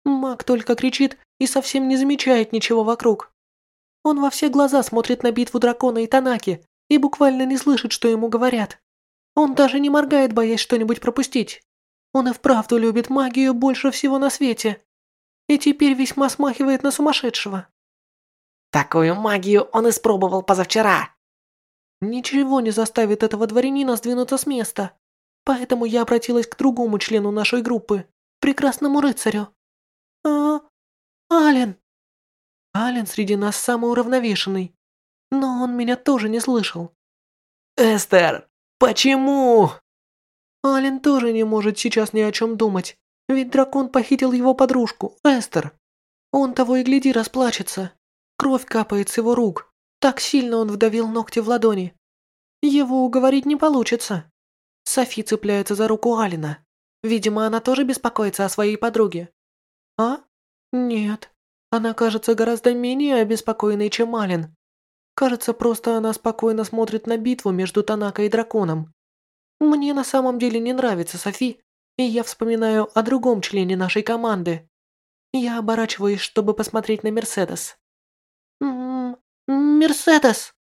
Маг только кричит и совсем не замечает ничего вокруг. Он во все глаза смотрит на битву дракона и Танаки и буквально не слышит, что ему говорят. Он даже не моргает, боясь что-нибудь пропустить. Он и вправду любит магию больше всего на свете. И теперь весьма смахивает на сумасшедшего. Такую магию он испробовал позавчера. Ничего не заставит этого дворянина сдвинуться с места. Поэтому я обратилась к другому члену нашей группы, прекрасному рыцарю. А, Ален. Ален среди нас самый уравновешенный. Но он меня тоже не слышал. Эстер, Почему? Ален тоже не может сейчас ни о чем думать, ведь дракон похитил его подружку, Эстер. Он того и гляди расплачется. Кровь капает с его рук. Так сильно он вдавил ногти в ладони. Его уговорить не получится. Софи цепляется за руку Алина. Видимо, она тоже беспокоится о своей подруге. А? Нет. Она кажется гораздо менее обеспокоенной, чем Ален. Кажется, просто она спокойно смотрит на битву между Танако и драконом. Мне на самом деле не нравится Софи, и я вспоминаю о другом члене нашей команды. Я оборачиваюсь, чтобы посмотреть на Мерседес. М-м, Мерседес!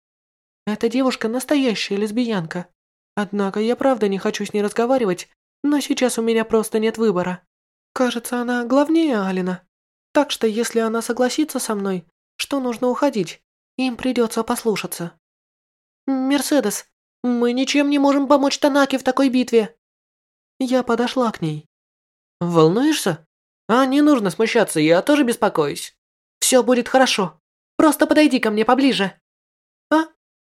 Эта девушка настоящая лесбиянка. Однако я правда не хочу с ней разговаривать, но сейчас у меня просто нет выбора. Кажется, она главнее Алина. Так что если она согласится со мной, что нужно уходить, им придется послушаться. Мерседес, мы ничем не можем помочь Танаке в такой битве. Я подошла к ней. Волнуешься? А, не нужно смущаться, я тоже беспокоюсь. Все будет хорошо. Просто подойди ко мне поближе. А?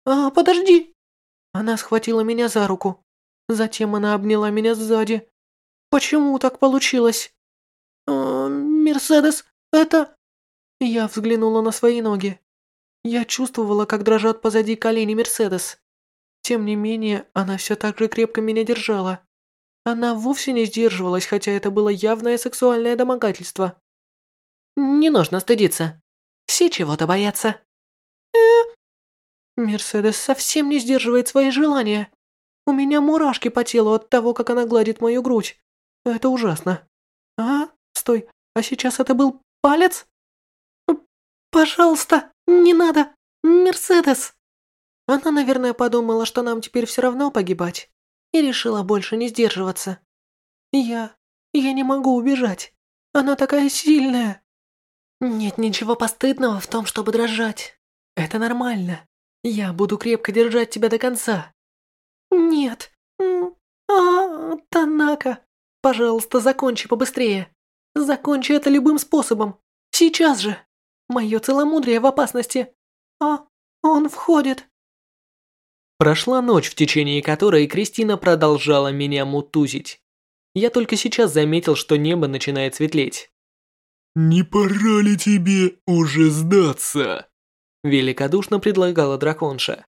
А, подожди. Она схватила меня за руку. Затем она обняла меня сзади. Почему так получилось? А, Мерседес, это... Я взглянула на свои ноги. Я чувствовала, как дрожат позади колени Мерседес. Тем не менее, она все так же крепко меня держала. Она вовсе не сдерживалась, хотя это было явное сексуальное домогательство. Не нужно стыдиться. Все чего-то боятся. Э? Мерседес совсем не сдерживает свои желания. У меня мурашки по телу от того, как она гладит мою грудь. Это ужасно. А? Стой, а сейчас это был палец? Пожалуйста, не надо. Мерседес. Она, наверное, подумала, что нам теперь все равно погибать и решила больше не сдерживаться. Я... я не могу убежать. Она такая сильная. Нет ничего постыдного в том, чтобы дрожать. Это нормально. Я буду крепко держать тебя до конца. Нет. А, Танака, пожалуйста, закончи побыстрее. Закончи это любым способом. Сейчас же. Мое целомудрие в опасности. А, он входит. Прошла ночь, в течение которой Кристина продолжала меня мутузить. Я только сейчас заметил, что небо начинает светлеть. «Не пора ли тебе уже сдаться?» Великодушно предлагала драконша.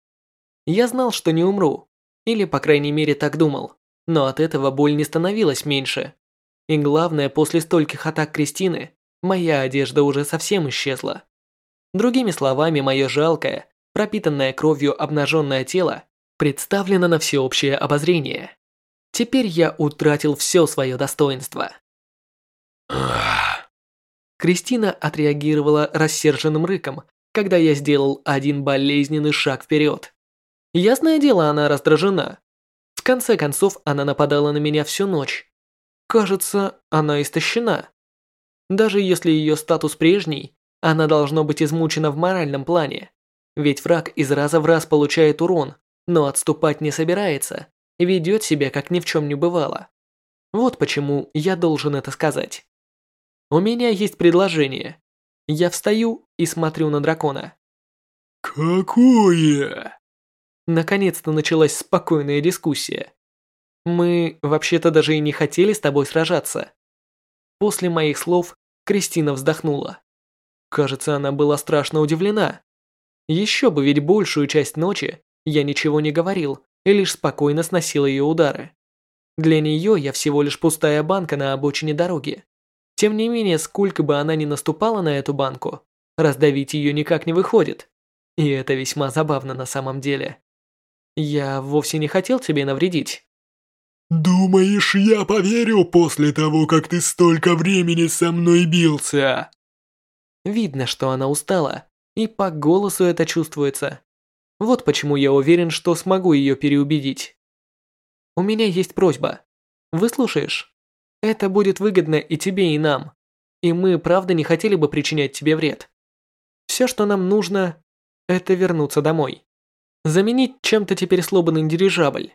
Я знал, что не умру. Или, по крайней мере, так думал. Но от этого боль не становилась меньше. И главное, после стольких атак Кристины, моя одежда уже совсем исчезла. Другими словами, мое жалкое, пропитанное кровью обнаженное тело представлено на всеобщее обозрение. Теперь я утратил все свое достоинство. Кристина отреагировала рассерженным рыком, когда я сделал один болезненный шаг вперед. Ясное дело, она раздражена. В конце концов, она нападала на меня всю ночь. Кажется, она истощена. Даже если ее статус прежний, она должна быть измучена в моральном плане. Ведь враг из раза в раз получает урон, но отступать не собирается, ведет себя как ни в чем не бывало. Вот почему я должен это сказать. У меня есть предложение. Я встаю и смотрю на дракона. «Какое?» Наконец-то началась спокойная дискуссия. Мы вообще-то даже и не хотели с тобой сражаться. После моих слов Кристина вздохнула. Кажется, она была страшно удивлена. Еще бы, ведь большую часть ночи я ничего не говорил и лишь спокойно сносил ее удары. Для нее я всего лишь пустая банка на обочине дороги. Тем не менее, сколько бы она ни наступала на эту банку, раздавить ее никак не выходит. И это весьма забавно на самом деле. Я вовсе не хотел тебе навредить. «Думаешь, я поверю после того, как ты столько времени со мной бился?» Видно, что она устала, и по голосу это чувствуется. Вот почему я уверен, что смогу ее переубедить. У меня есть просьба. Выслушаешь? Это будет выгодно и тебе, и нам. И мы, правда, не хотели бы причинять тебе вред. Все, что нам нужно, это вернуться домой. Заменить чем-то теперь сломанный дирижабль.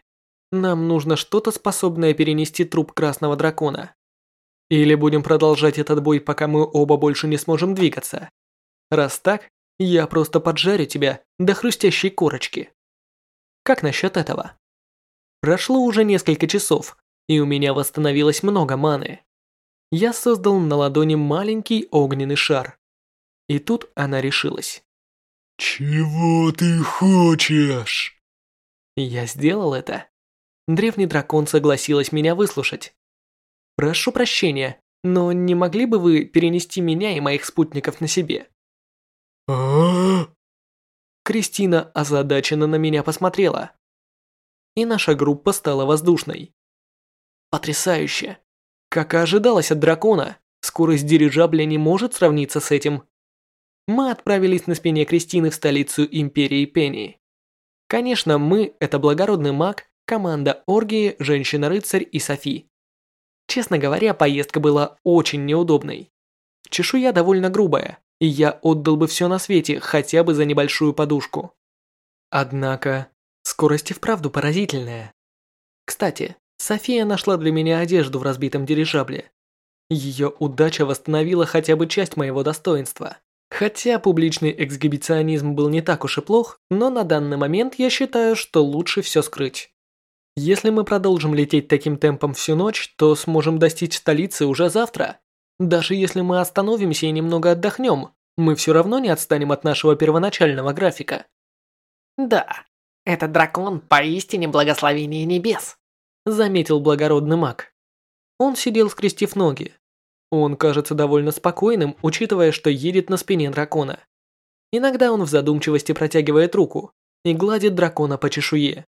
Нам нужно что-то способное перенести труп красного дракона. Или будем продолжать этот бой, пока мы оба больше не сможем двигаться. Раз так, я просто поджарю тебя до хрустящей корочки. Как насчет этого? Прошло уже несколько часов, и у меня восстановилось много маны. Я создал на ладони маленький огненный шар. И тут она решилась. «Чего ты хочешь?» Я сделал это. Древний дракон согласилась меня выслушать. Прошу прощения, но не могли бы вы перенести меня и моих спутников на себе? Кристина озадаченно на меня посмотрела. И наша группа стала воздушной. Потрясающе. Как и ожидалось от дракона, скорость дирижабля не может сравниться с этим. Мы отправились на спине Кристины в столицу Империи Пенни. Конечно, мы – это благородный маг, команда Оргии, Женщина-рыцарь и Софи. Честно говоря, поездка была очень неудобной. Чешуя довольно грубая, и я отдал бы все на свете, хотя бы за небольшую подушку. Однако, скорость и вправду поразительная. Кстати, София нашла для меня одежду в разбитом дирижабле. Ее удача восстановила хотя бы часть моего достоинства. Хотя публичный эксгибиционизм был не так уж и плох, но на данный момент я считаю, что лучше все скрыть. Если мы продолжим лететь таким темпом всю ночь, то сможем достичь столицы уже завтра. Даже если мы остановимся и немного отдохнем, мы все равно не отстанем от нашего первоначального графика. Да, этот дракон поистине благословение небес, заметил благородный маг. Он сидел скрестив ноги. Он кажется довольно спокойным, учитывая, что едет на спине дракона. Иногда он в задумчивости протягивает руку и гладит дракона по чешуе.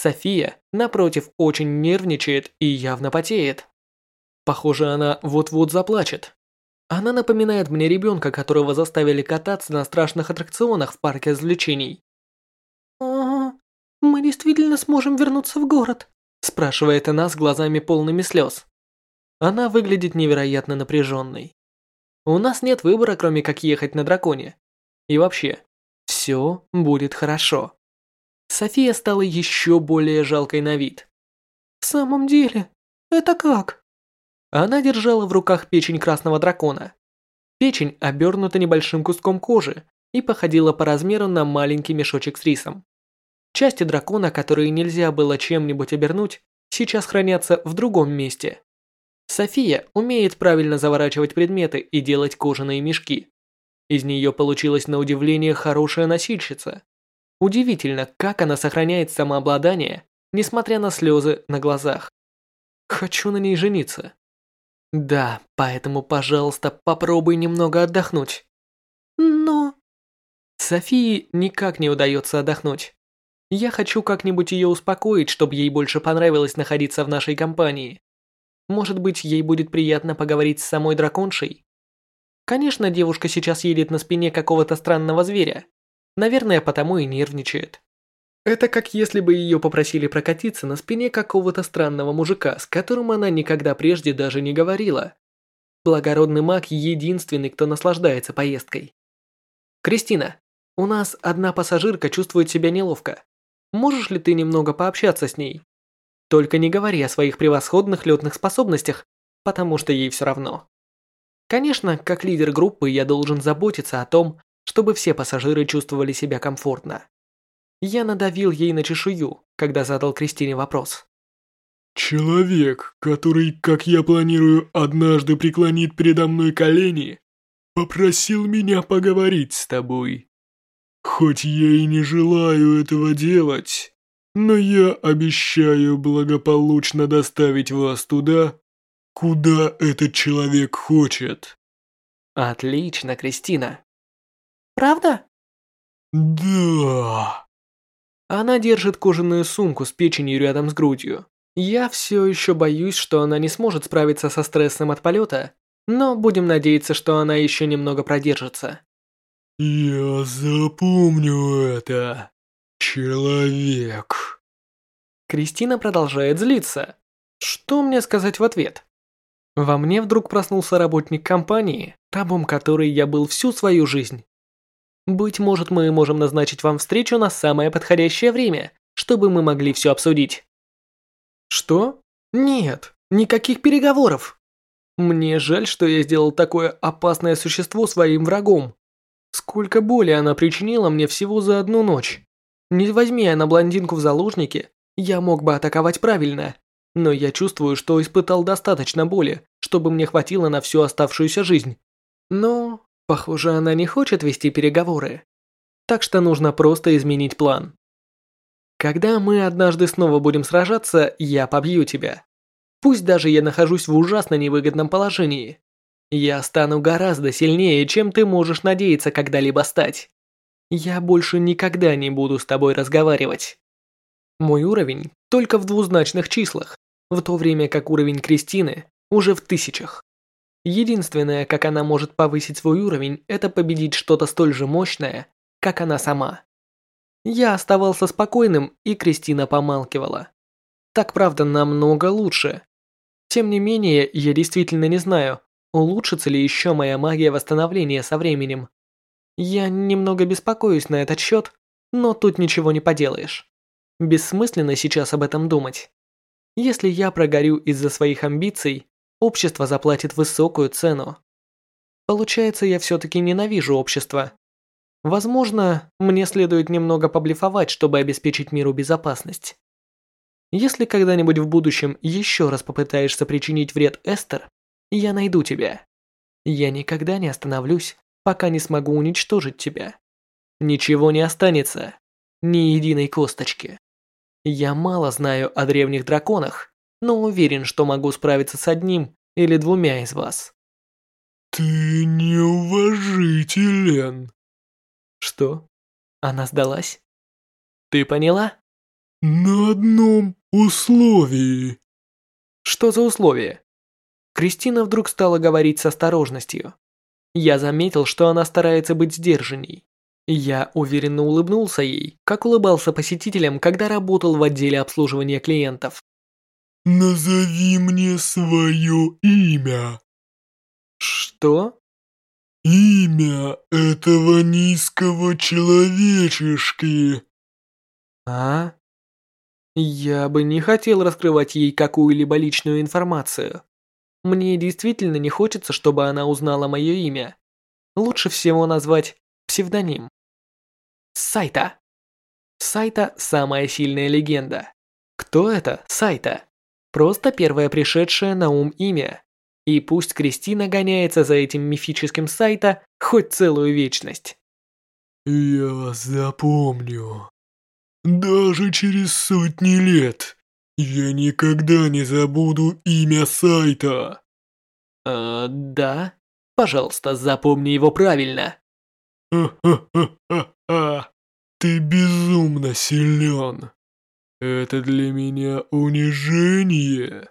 София, напротив, очень нервничает и явно потеет. Похоже, она вот-вот заплачет. Она напоминает мне ребенка, которого заставили кататься на страшных аттракционах в парке развлечений. «Ага, мы действительно сможем вернуться в город?» спрашивает она с глазами полными слез. Она выглядит невероятно напряженной. У нас нет выбора, кроме как ехать на драконе. И вообще, все будет хорошо. София стала еще более жалкой на вид. «В самом деле? Это как?» Она держала в руках печень красного дракона. Печень обернута небольшим куском кожи и походила по размеру на маленький мешочек с рисом. Части дракона, которые нельзя было чем-нибудь обернуть, сейчас хранятся в другом месте. София умеет правильно заворачивать предметы и делать кожаные мешки. Из нее получилась на удивление хорошая носильщица. Удивительно, как она сохраняет самообладание, несмотря на слезы на глазах. Хочу на ней жениться. Да, поэтому, пожалуйста, попробуй немного отдохнуть. Но... Софии никак не удается отдохнуть. Я хочу как-нибудь ее успокоить, чтобы ей больше понравилось находиться в нашей компании. Может быть, ей будет приятно поговорить с самой драконшей? Конечно, девушка сейчас едет на спине какого-то странного зверя, Наверное, потому и нервничает. Это как если бы ее попросили прокатиться на спине какого-то странного мужика, с которым она никогда прежде даже не говорила. Благородный маг единственный, кто наслаждается поездкой. Кристина, у нас одна пассажирка чувствует себя неловко. Можешь ли ты немного пообщаться с ней? Только не говори о своих превосходных летных способностях, потому что ей все равно. Конечно, как лидер группы я должен заботиться о том, чтобы все пассажиры чувствовали себя комфортно. Я надавил ей на чешую, когда задал Кристине вопрос. «Человек, который, как я планирую, однажды преклонит передо мной колени, попросил меня поговорить с тобой. Хоть я и не желаю этого делать, но я обещаю благополучно доставить вас туда, куда этот человек хочет». «Отлично, Кристина. Правда? Да. Она держит кожаную сумку с печенью рядом с грудью. Я все еще боюсь, что она не сможет справиться со стрессом от полета, но будем надеяться, что она еще немного продержится. Я запомню это. Человек. Кристина продолжает злиться. Что мне сказать в ответ? Во мне вдруг проснулся работник компании, рабом которой я был всю свою жизнь. Быть может, мы можем назначить вам встречу на самое подходящее время, чтобы мы могли все обсудить. Что? Нет, никаких переговоров. Мне жаль, что я сделал такое опасное существо своим врагом. Сколько боли она причинила мне всего за одну ночь. Не возьми она блондинку в заложники, Я мог бы атаковать правильно, но я чувствую, что испытал достаточно боли, чтобы мне хватило на всю оставшуюся жизнь. Но, похоже, она не хочет вести переговоры. Так что нужно просто изменить план. Когда мы однажды снова будем сражаться, я побью тебя. Пусть даже я нахожусь в ужасно невыгодном положении. Я стану гораздо сильнее, чем ты можешь надеяться когда-либо стать. Я больше никогда не буду с тобой разговаривать. Мой уровень только в двузначных числах, в то время как уровень Кристины уже в тысячах. Единственное, как она может повысить свой уровень, это победить что-то столь же мощное, как она сама. Я оставался спокойным, и Кристина помалкивала. Так правда намного лучше. Тем не менее, я действительно не знаю, улучшится ли еще моя магия восстановления со временем. Я немного беспокоюсь на этот счет, но тут ничего не поделаешь. Бессмысленно сейчас об этом думать. Если я прогорю из-за своих амбиций, общество заплатит высокую цену. Получается, я все-таки ненавижу общество. Возможно, мне следует немного поблефовать, чтобы обеспечить миру безопасность. Если когда-нибудь в будущем еще раз попытаешься причинить вред Эстер, я найду тебя. Я никогда не остановлюсь, пока не смогу уничтожить тебя. Ничего не останется, ни единой косточки. Я мало знаю о древних драконах, но уверен, что могу справиться с одним или двумя из вас. Ты неуважителен. Что? Она сдалась? Ты поняла? На одном условии. Что за условие? Кристина вдруг стала говорить с осторожностью. Я заметил, что она старается быть сдержанней. Я уверенно улыбнулся ей, как улыбался посетителям, когда работал в отделе обслуживания клиентов. «Назови мне свое имя». «Что?» «Имя этого низкого человечешки». «А?» Я бы не хотел раскрывать ей какую-либо личную информацию. Мне действительно не хочется, чтобы она узнала мое имя. Лучше всего назвать псевдоним. Сайта. Сайта – самая сильная легенда. Кто это Сайта? Просто первое пришедшее на ум имя. И пусть Кристина гоняется за этим мифическим Сайта хоть целую вечность. «Я запомню. Даже через сотни лет я никогда не забуду имя Сайта». «Э, да? Пожалуйста, запомни его правильно». «Ха-ха-ха-ха! Ты безумно силен. Это для меня унижение.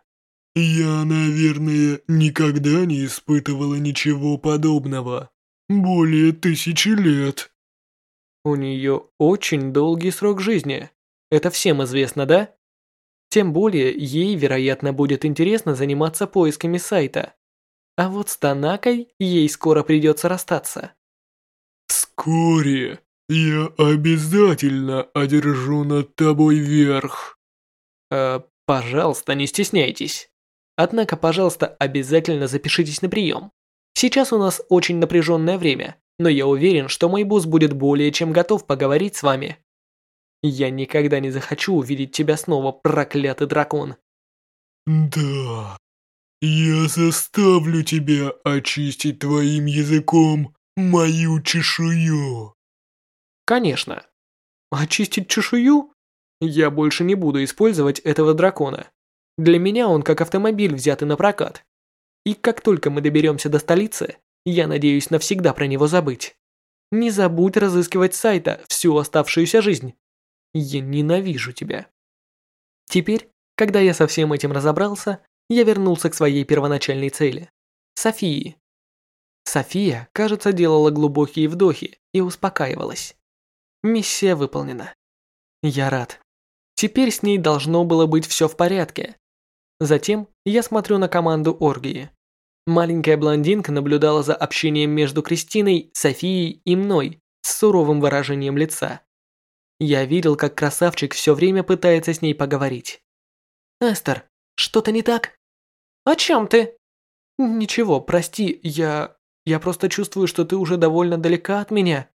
Я, наверное, никогда не испытывала ничего подобного. Более тысячи лет». У нее очень долгий срок жизни. Это всем известно, да? Тем более, ей, вероятно, будет интересно заниматься поисками сайта. А вот с Танакой ей скоро придется расстаться. «Вскоре я обязательно одержу над тобой верх». Э, пожалуйста, не стесняйтесь. Однако, пожалуйста, обязательно запишитесь на прием. Сейчас у нас очень напряженное время, но я уверен, что мой босс будет более чем готов поговорить с вами. Я никогда не захочу увидеть тебя снова, проклятый дракон. Да, я заставлю тебя очистить твоим языком мою чешую. Конечно. Очистить чешую? Я больше не буду использовать этого дракона. Для меня он как автомобиль, взятый на прокат. И как только мы доберемся до столицы, я надеюсь навсегда про него забыть. Не забудь разыскивать сайта всю оставшуюся жизнь. Я ненавижу тебя. Теперь, когда я со всем этим разобрался, я вернулся к своей первоначальной цели – Софии. София, кажется, делала глубокие вдохи и успокаивалась. Миссия выполнена. Я рад. Теперь с ней должно было быть все в порядке. Затем я смотрю на команду Оргии. Маленькая блондинка наблюдала за общением между Кристиной, Софией и мной с суровым выражением лица. Я видел, как красавчик все время пытается с ней поговорить. «Эстер, что-то не так?» «О чем ты?» «Ничего, прости, я... я просто чувствую, что ты уже довольно далека от меня».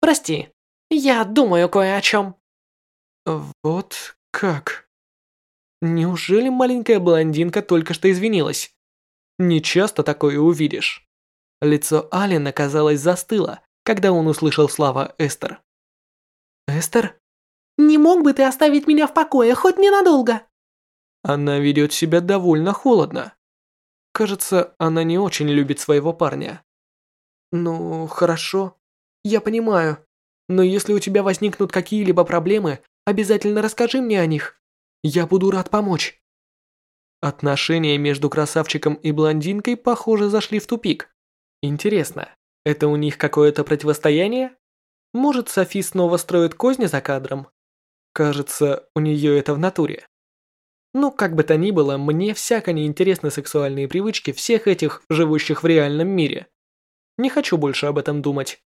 «Прости, я думаю кое о чем». «Вот Как? Неужели маленькая блондинка только что извинилась? Не часто такое увидишь. Лицо Алина, казалось, застыло, когда он услышал слова Эстер. «Эстер?» «Не мог бы ты оставить меня в покое хоть ненадолго?» Она ведет себя довольно холодно. Кажется, она не очень любит своего парня. Ну, хорошо. Я понимаю. Но если у тебя возникнут какие-либо проблемы, обязательно расскажи мне о них. Я буду рад помочь. Отношения между красавчиком и блондинкой, похоже, зашли в тупик. Интересно, это у них какое-то противостояние? Может, Софи снова строит козни за кадром? Кажется, у нее это в натуре. Ну, как бы то ни было, мне всяко не интересны сексуальные привычки всех этих, живущих в реальном мире. Не хочу больше об этом думать.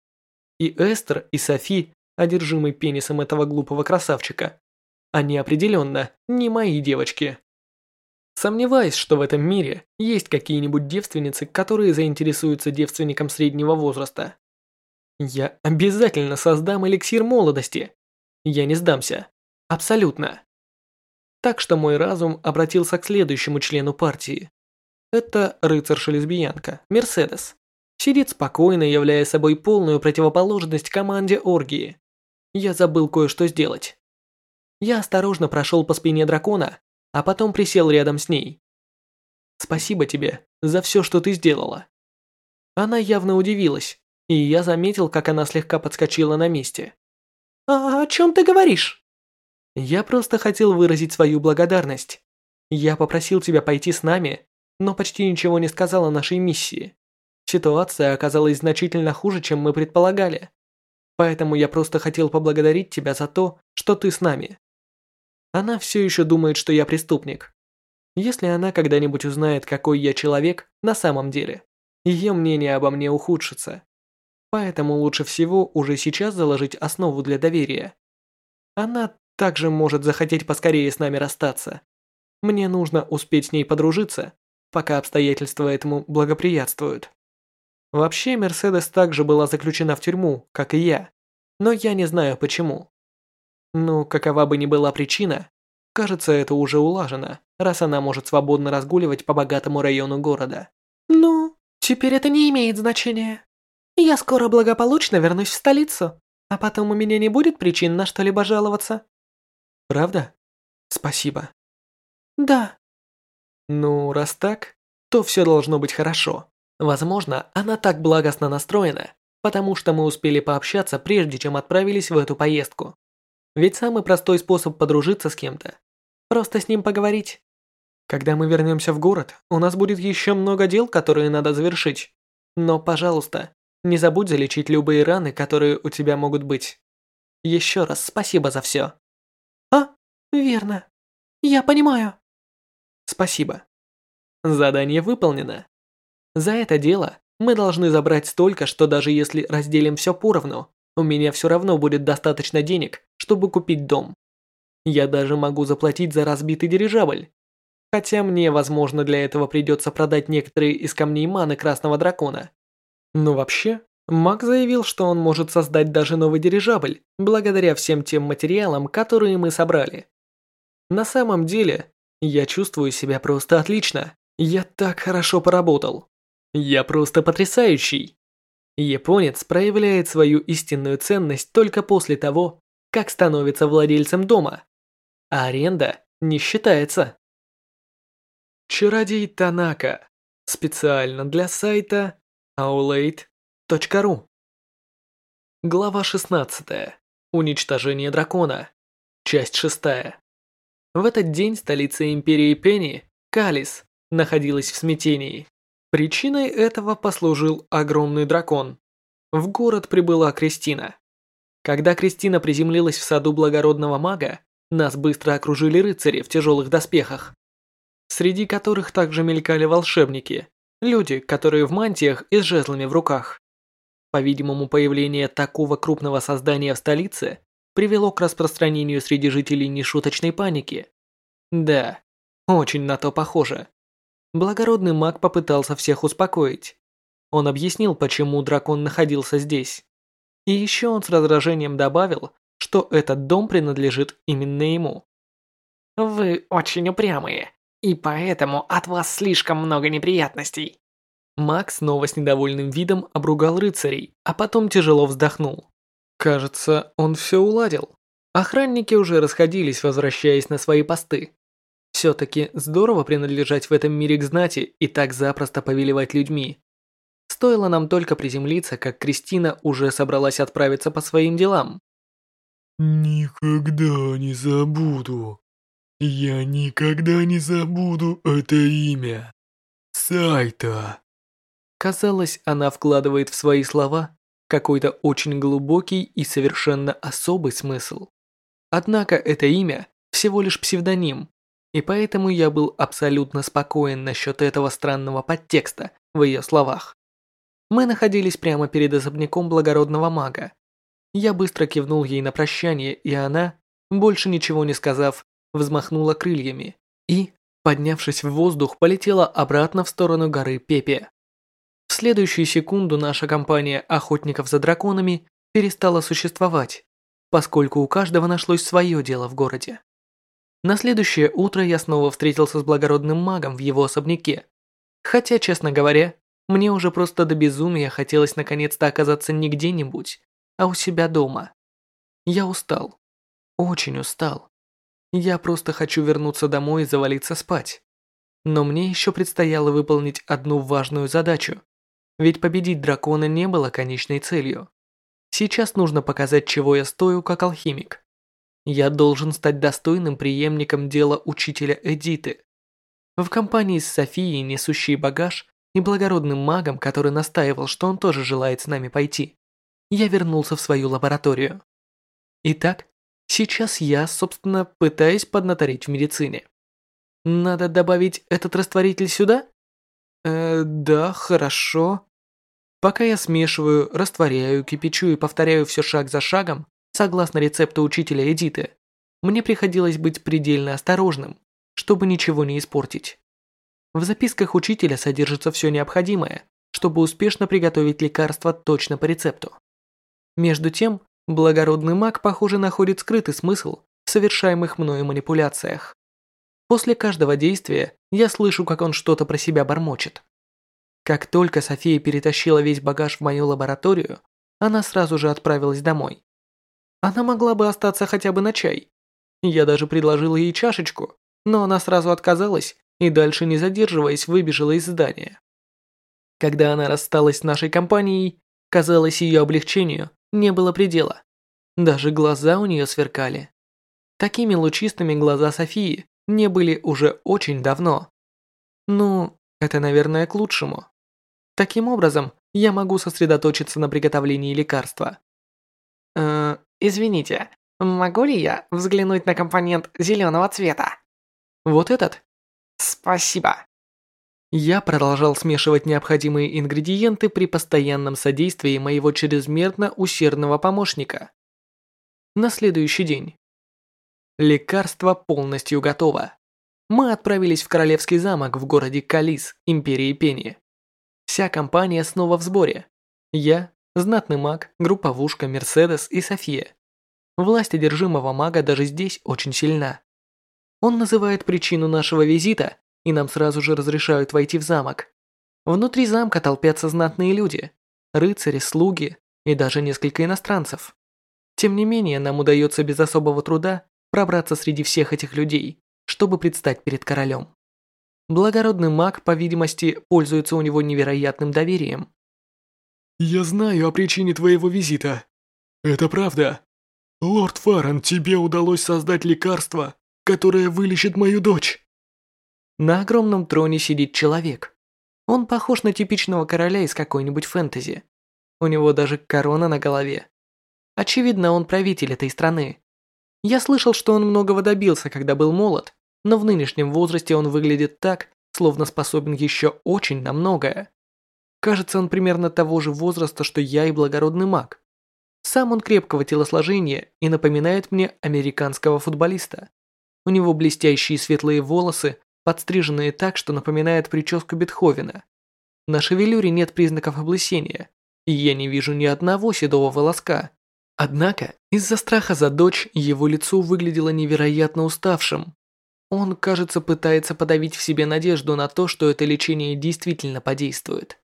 И Эстер, и Софи, одержимый пенисом этого глупого красавчика, они определенно не мои девочки. Сомневаюсь, что в этом мире есть какие-нибудь девственницы, которые заинтересуются девственником среднего возраста. Я обязательно создам эликсир молодости. Я не сдамся. Абсолютно. Так что мой разум обратился к следующему члену партии. Это рыцарша-лесбиянка, Мерседес. Сидит спокойно, являя собой полную противоположность команде Оргии. Я забыл кое-что сделать. Я осторожно прошел по спине дракона, а потом присел рядом с ней. «Спасибо тебе за все, что ты сделала». Она явно удивилась, и я заметил, как она слегка подскочила на месте. «А о чем ты говоришь?» «Я просто хотел выразить свою благодарность. Я попросил тебя пойти с нами, но почти ничего не сказал о нашей миссии. Ситуация оказалась значительно хуже, чем мы предполагали. Поэтому я просто хотел поблагодарить тебя за то, что ты с нами. Она все еще думает, что я преступник. Если она когда-нибудь узнает, какой я человек на самом деле, ее мнение обо мне ухудшится. Поэтому лучше всего уже сейчас заложить основу для доверия. Она также может захотеть поскорее с нами расстаться. Мне нужно успеть с ней подружиться, пока обстоятельства этому благоприятствуют. Вообще, Мерседес также была заключена в тюрьму, как и я, но я не знаю почему. Ну, какова бы ни была причина, кажется, это уже улажено, раз она может свободно разгуливать по богатому району города. Ну, теперь это не имеет значения. Я скоро благополучно вернусь в столицу, а потом у меня не будет причин на что-либо жаловаться. Правда? Спасибо. Да. Ну, раз так, то все должно быть хорошо. Возможно, она так благостно настроена, потому что мы успели пообщаться, прежде чем отправились в эту поездку. Ведь самый простой способ подружиться с кем-то – просто с ним поговорить. Когда мы вернемся в город, у нас будет еще много дел, которые надо завершить. Но, пожалуйста, не забудь залечить любые раны, которые у тебя могут быть. Еще раз спасибо за все. А, верно. Я понимаю. Спасибо. Задание выполнено. За это дело мы должны забрать столько, что даже если разделим все поровну, у меня все равно будет достаточно денег, чтобы купить дом. Я даже могу заплатить за разбитый дирижабль. Хотя мне, возможно, для этого придется продать некоторые из камней маны Красного Дракона. Но вообще, Маг заявил, что он может создать даже новый дирижабль, благодаря всем тем материалам, которые мы собрали. На самом деле, я чувствую себя просто отлично. Я так хорошо поработал. Я просто потрясающий. Японец проявляет свою истинную ценность только после того, как становится владельцем дома. А аренда не считается. Чародей Танака. Специально для сайта aulade.ru Глава 16. Уничтожение дракона. Часть 6. В этот день столица империи Пенни, Калис, находилась в смятении. Причиной этого послужил огромный дракон. В город прибыла Кристина. Когда Кристина приземлилась в саду благородного мага, нас быстро окружили рыцари в тяжелых доспехах, среди которых также мелькали волшебники, люди, которые в мантиях и с жезлами в руках. По-видимому, появление такого крупного создания в столице привело к распространению среди жителей нешуточной паники. Да, очень на то похоже. Благородный маг попытался всех успокоить. Он объяснил, почему дракон находился здесь. И еще он с раздражением добавил, что этот дом принадлежит именно ему. Вы очень упрямые, и поэтому от вас слишком много неприятностей. Макс снова с недовольным видом обругал рыцарей, а потом тяжело вздохнул. Кажется, он все уладил. Охранники уже расходились, возвращаясь на свои посты. Все-таки здорово принадлежать в этом мире к знати и так запросто повелевать людьми. Стоило нам только приземлиться, как Кристина уже собралась отправиться по своим делам. «Никогда не забуду. Я никогда не забуду это имя. Сайта». Казалось, она вкладывает в свои слова какой-то очень глубокий и совершенно особый смысл. Однако это имя всего лишь псевдоним, и поэтому я был абсолютно спокоен насчет этого странного подтекста в ее словах. Мы находились прямо перед особняком благородного мага. Я быстро кивнул ей на прощание, и она, больше ничего не сказав, взмахнула крыльями и, поднявшись в воздух, полетела обратно в сторону горы Пепе. В следующую секунду наша компания охотников за драконами перестала существовать, поскольку у каждого нашлось свое дело в городе. На следующее утро я снова встретился с благородным магом в его особняке. Хотя, честно говоря, мне уже просто до безумия хотелось наконец-то оказаться не где-нибудь, а у себя дома. Я устал. Очень устал. Я просто хочу вернуться домой и завалиться спать. Но мне еще предстояло выполнить одну важную задачу. Ведь победить дракона не было конечной целью. Сейчас нужно показать, чего я стою как алхимик. Я должен стать достойным преемником дела учителя Эдиты. В компании с Софией, несущей багаж, и благородным магом, который настаивал, что он тоже желает с нами пойти, я вернулся в свою лабораторию. Итак, сейчас я, собственно, пытаюсь поднаторить в медицине. Надо добавить этот растворитель сюда? Э, да, хорошо. Пока я смешиваю, растворяю, кипячу и повторяю все шаг за шагом, согласно рецепту учителя Эдиты, мне приходилось быть предельно осторожным, чтобы ничего не испортить. В записках учителя содержится все необходимое, чтобы успешно приготовить лекарство точно по рецепту. Между тем, благородный маг, похоже, находит скрытый смысл в совершаемых мною манипуляциях. После каждого действия я слышу, как он что-то про себя бормочет. Как только София перетащила весь багаж в мою лабораторию, она сразу же отправилась домой. Она могла бы остаться хотя бы на чай. Я даже предложил ей чашечку, но она сразу отказалась и дальше не задерживаясь выбежала из здания. Когда она рассталась с нашей компанией, казалось ее облегчению не было предела. Даже глаза у нее сверкали. Такими лучистыми глаза Софии не были уже очень давно. Ну, это, наверное, к лучшему. Таким образом, я могу сосредоточиться на приготовлении лекарства. Извините, могу ли я взглянуть на компонент зеленого цвета? Вот этот? Спасибо. Я продолжал смешивать необходимые ингредиенты при постоянном содействии моего чрезмерно усердного помощника. На следующий день. Лекарство полностью готово. Мы отправились в Королевский замок в городе Калис, Империи Пени. Вся компания снова в сборе. Я, знатный маг, групповушка, Мерседес и София. Власть одержимого мага даже здесь очень сильна. Он называет причину нашего визита, и нам сразу же разрешают войти в замок. Внутри замка толпятся знатные люди, рыцари, слуги и даже несколько иностранцев. Тем не менее, нам удается без особого труда пробраться среди всех этих людей, чтобы предстать перед королем. Благородный маг, по видимости, пользуется у него невероятным доверием. «Я знаю о причине твоего визита. Это правда. Лорд Фарен, тебе удалось создать лекарство, которое вылечит мою дочь». На огромном троне сидит человек. Он похож на типичного короля из какой-нибудь фэнтези. У него даже корона на голове. Очевидно, он правитель этой страны. Я слышал, что он многого добился, когда был молод, но в нынешнем возрасте он выглядит так, словно способен еще очень на многое. Кажется, он примерно того же возраста, что я и благородный маг. Сам он крепкого телосложения и напоминает мне американского футболиста. У него блестящие светлые волосы, подстриженные так, что напоминает прическу Бетховена. На шевелюре нет признаков облысения, и я не вижу ни одного седого волоска. Однако, из-за страха за дочь, его лицо выглядело невероятно уставшим, Он, кажется, пытается подавить в себе надежду на то, что это лечение действительно подействует.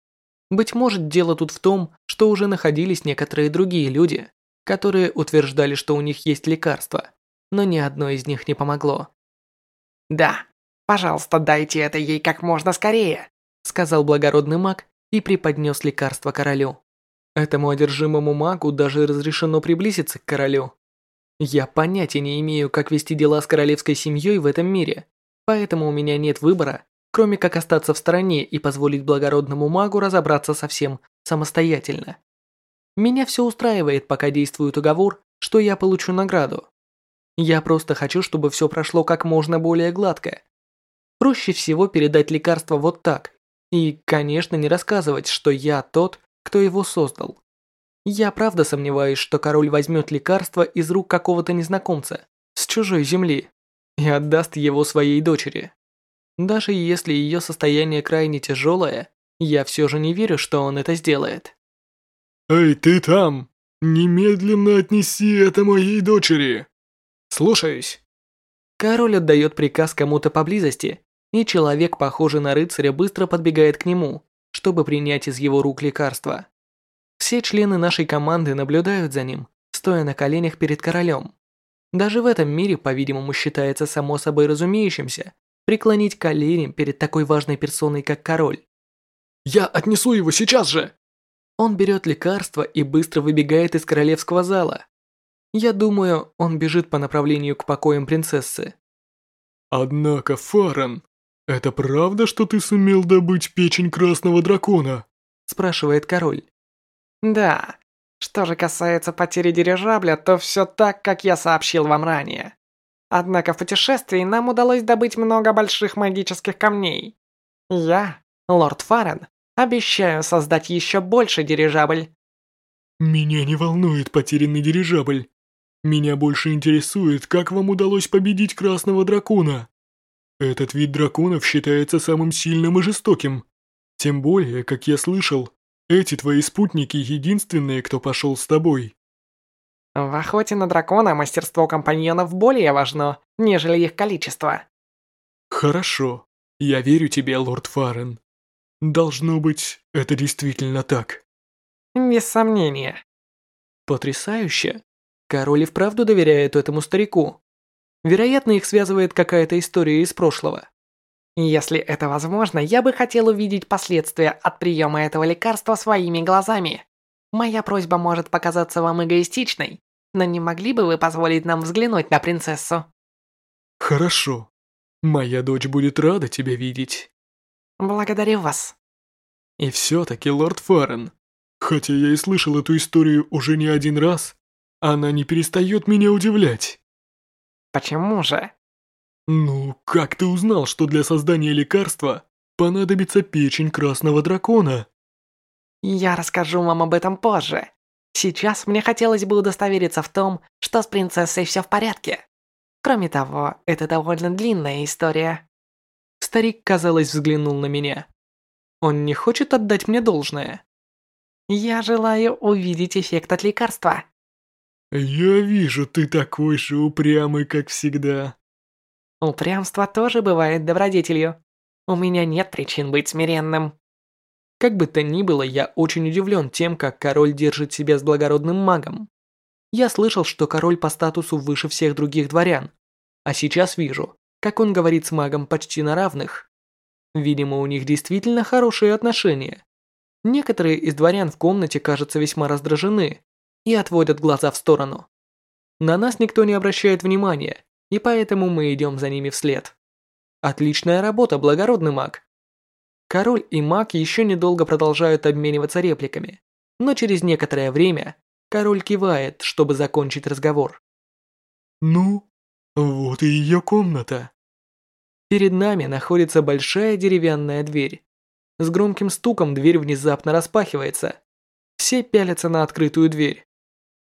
Быть может, дело тут в том, что уже находились некоторые другие люди, которые утверждали, что у них есть лекарство, но ни одно из них не помогло. «Да, пожалуйста, дайте это ей как можно скорее», сказал благородный маг и преподнес лекарство королю. Этому одержимому магу даже разрешено приблизиться к королю. Я понятия не имею, как вести дела с королевской семьей в этом мире, поэтому у меня нет выбора, кроме как остаться в стороне и позволить благородному магу разобраться со всем самостоятельно. Меня все устраивает, пока действует уговор, что я получу награду. Я просто хочу, чтобы все прошло как можно более гладко. Проще всего передать лекарство вот так. И, конечно, не рассказывать, что я тот, кто его создал. Я правда сомневаюсь, что король возьмет лекарство из рук какого-то незнакомца с чужой земли и отдаст его своей дочери. Даже если ее состояние крайне тяжелое, я все же не верю, что он это сделает. «Эй, ты там! Немедленно отнеси это моей дочери!» «Слушаюсь!» Король отдает приказ кому-то поблизости, и человек, похожий на рыцаря, быстро подбегает к нему, чтобы принять из его рук лекарство. Все члены нашей команды наблюдают за ним, стоя на коленях перед королем. Даже в этом мире, по-видимому, считается само собой разумеющимся преклонить колени перед такой важной персоной, как король. «Я отнесу его сейчас же!» Он берет лекарство и быстро выбегает из королевского зала. Я думаю, он бежит по направлению к покоям принцессы. «Однако, Фарен, это правда, что ты сумел добыть печень красного дракона?» спрашивает король. Да. Что же касается потери дирижабля, то все так, как я сообщил вам ранее. Однако в путешествии нам удалось добыть много больших магических камней. Я, лорд Фарен, обещаю создать еще больше дирижабль. Меня не волнует потерянный дирижабль. Меня больше интересует, как вам удалось победить красного дракона. Этот вид драконов считается самым сильным и жестоким. Тем более, как я слышал, эти твои спутники единственные, кто пошел с тобой. В охоте на дракона мастерство компаньонов более важно, нежели их количество. Хорошо. Я верю тебе, лорд Фарен. Должно быть, это действительно так. Без сомнения. Потрясающе. Король и вправду доверяет этому старику. Вероятно, их связывает какая-то история из прошлого. Если это возможно, я бы хотел увидеть последствия от приема этого лекарства своими глазами. Моя просьба может показаться вам эгоистичной, но не могли бы вы позволить нам взглянуть на принцессу? Хорошо. Моя дочь будет рада тебя видеть. Благодарю вас. И все-таки, лорд Фарен, хотя я и слышал эту историю уже не один раз, она не перестает меня удивлять. Почему же? «Ну, как ты узнал, что для создания лекарства понадобится печень красного дракона?» «Я расскажу вам об этом позже. Сейчас мне хотелось бы удостовериться в том, что с принцессой все в порядке. Кроме того, это довольно длинная история». Старик, казалось, взглянул на меня. Он не хочет отдать мне должное. «Я желаю увидеть эффект от лекарства». «Я вижу, ты такой же упрямый, как всегда», Упрямство тоже бывает добродетелью. У меня нет причин быть смиренным. Как бы то ни было, я очень удивлен тем, как король держит себя с благородным магом. Я слышал, что король по статусу выше всех других дворян, а сейчас вижу, как он говорит с магом почти на равных. Видимо, у них действительно хорошие отношения. Некоторые из дворян в комнате кажутся весьма раздражены и отводят глаза в сторону. На нас никто не обращает внимания, и поэтому мы идем за ними вслед. Отличная работа, благородный маг. Король и маг еще недолго продолжают обмениваться репликами, но через некоторое время король кивает, чтобы закончить разговор. «Ну, вот и ее комната». Перед нами находится большая деревянная дверь. С громким стуком дверь внезапно распахивается. Все пялятся на открытую дверь.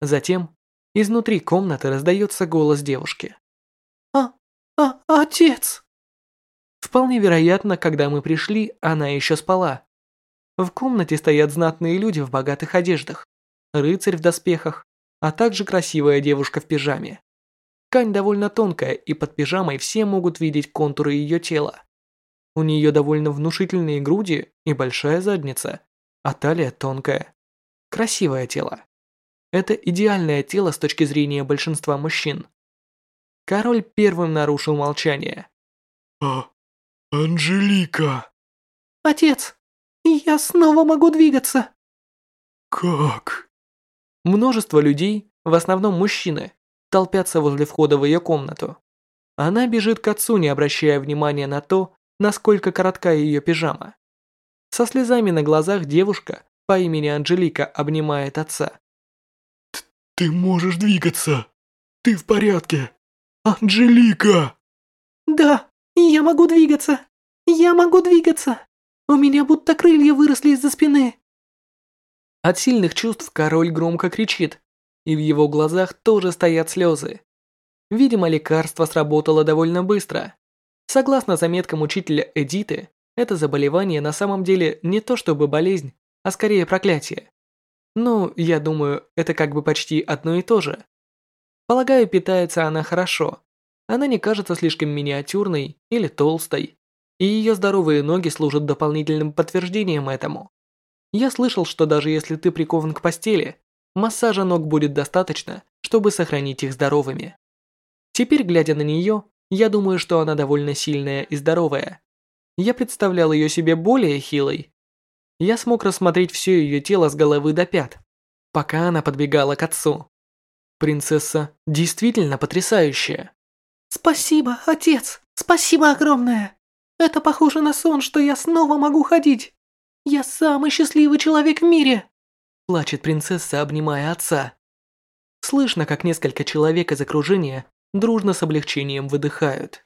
Затем изнутри комнаты раздается голос девушки. «А, отец!» Вполне вероятно, когда мы пришли, она еще спала. В комнате стоят знатные люди в богатых одеждах, рыцарь в доспехах, а также красивая девушка в пижаме. Ткань довольно тонкая, и под пижамой все могут видеть контуры ее тела. У нее довольно внушительные груди и большая задница, а талия тонкая. Красивое тело. Это идеальное тело с точки зрения большинства мужчин. Король первым нарушил молчание. А, Анжелика. Отец, я снова могу двигаться. Как? Множество людей, в основном мужчины, толпятся возле входа в ее комнату. Она бежит к отцу, не обращая внимания на то, насколько коротка ее пижама. Со слезами на глазах девушка по имени Анжелика обнимает отца. «Ты можешь двигаться! Ты в порядке! Анжелика!» «Да, я могу двигаться! Я могу двигаться! У меня будто крылья выросли из-за спины!» От сильных чувств король громко кричит, и в его глазах тоже стоят слезы. Видимо, лекарство сработало довольно быстро. Согласно заметкам учителя Эдиты, это заболевание на самом деле не то чтобы болезнь, а скорее проклятие. Ну, я думаю, это как бы почти одно и то же. Полагаю, питается она хорошо. Она не кажется слишком миниатюрной или толстой, и ее здоровые ноги служат дополнительным подтверждением этому. Я слышал, что даже если ты прикован к постели, массажа ног будет достаточно, чтобы сохранить их здоровыми. Теперь, глядя на нее, я думаю, что она довольно сильная и здоровая. Я представлял ее себе более хилой. Я смог рассмотреть все ее тело с головы до пят, пока она подбегала к отцу. Принцесса действительно потрясающая. Спасибо, отец, спасибо огромное. Это похоже на сон, что я снова могу ходить. Я самый счастливый человек в мире плачет принцесса, обнимая отца. Слышно, как несколько человек из окружения дружно с облегчением выдыхают.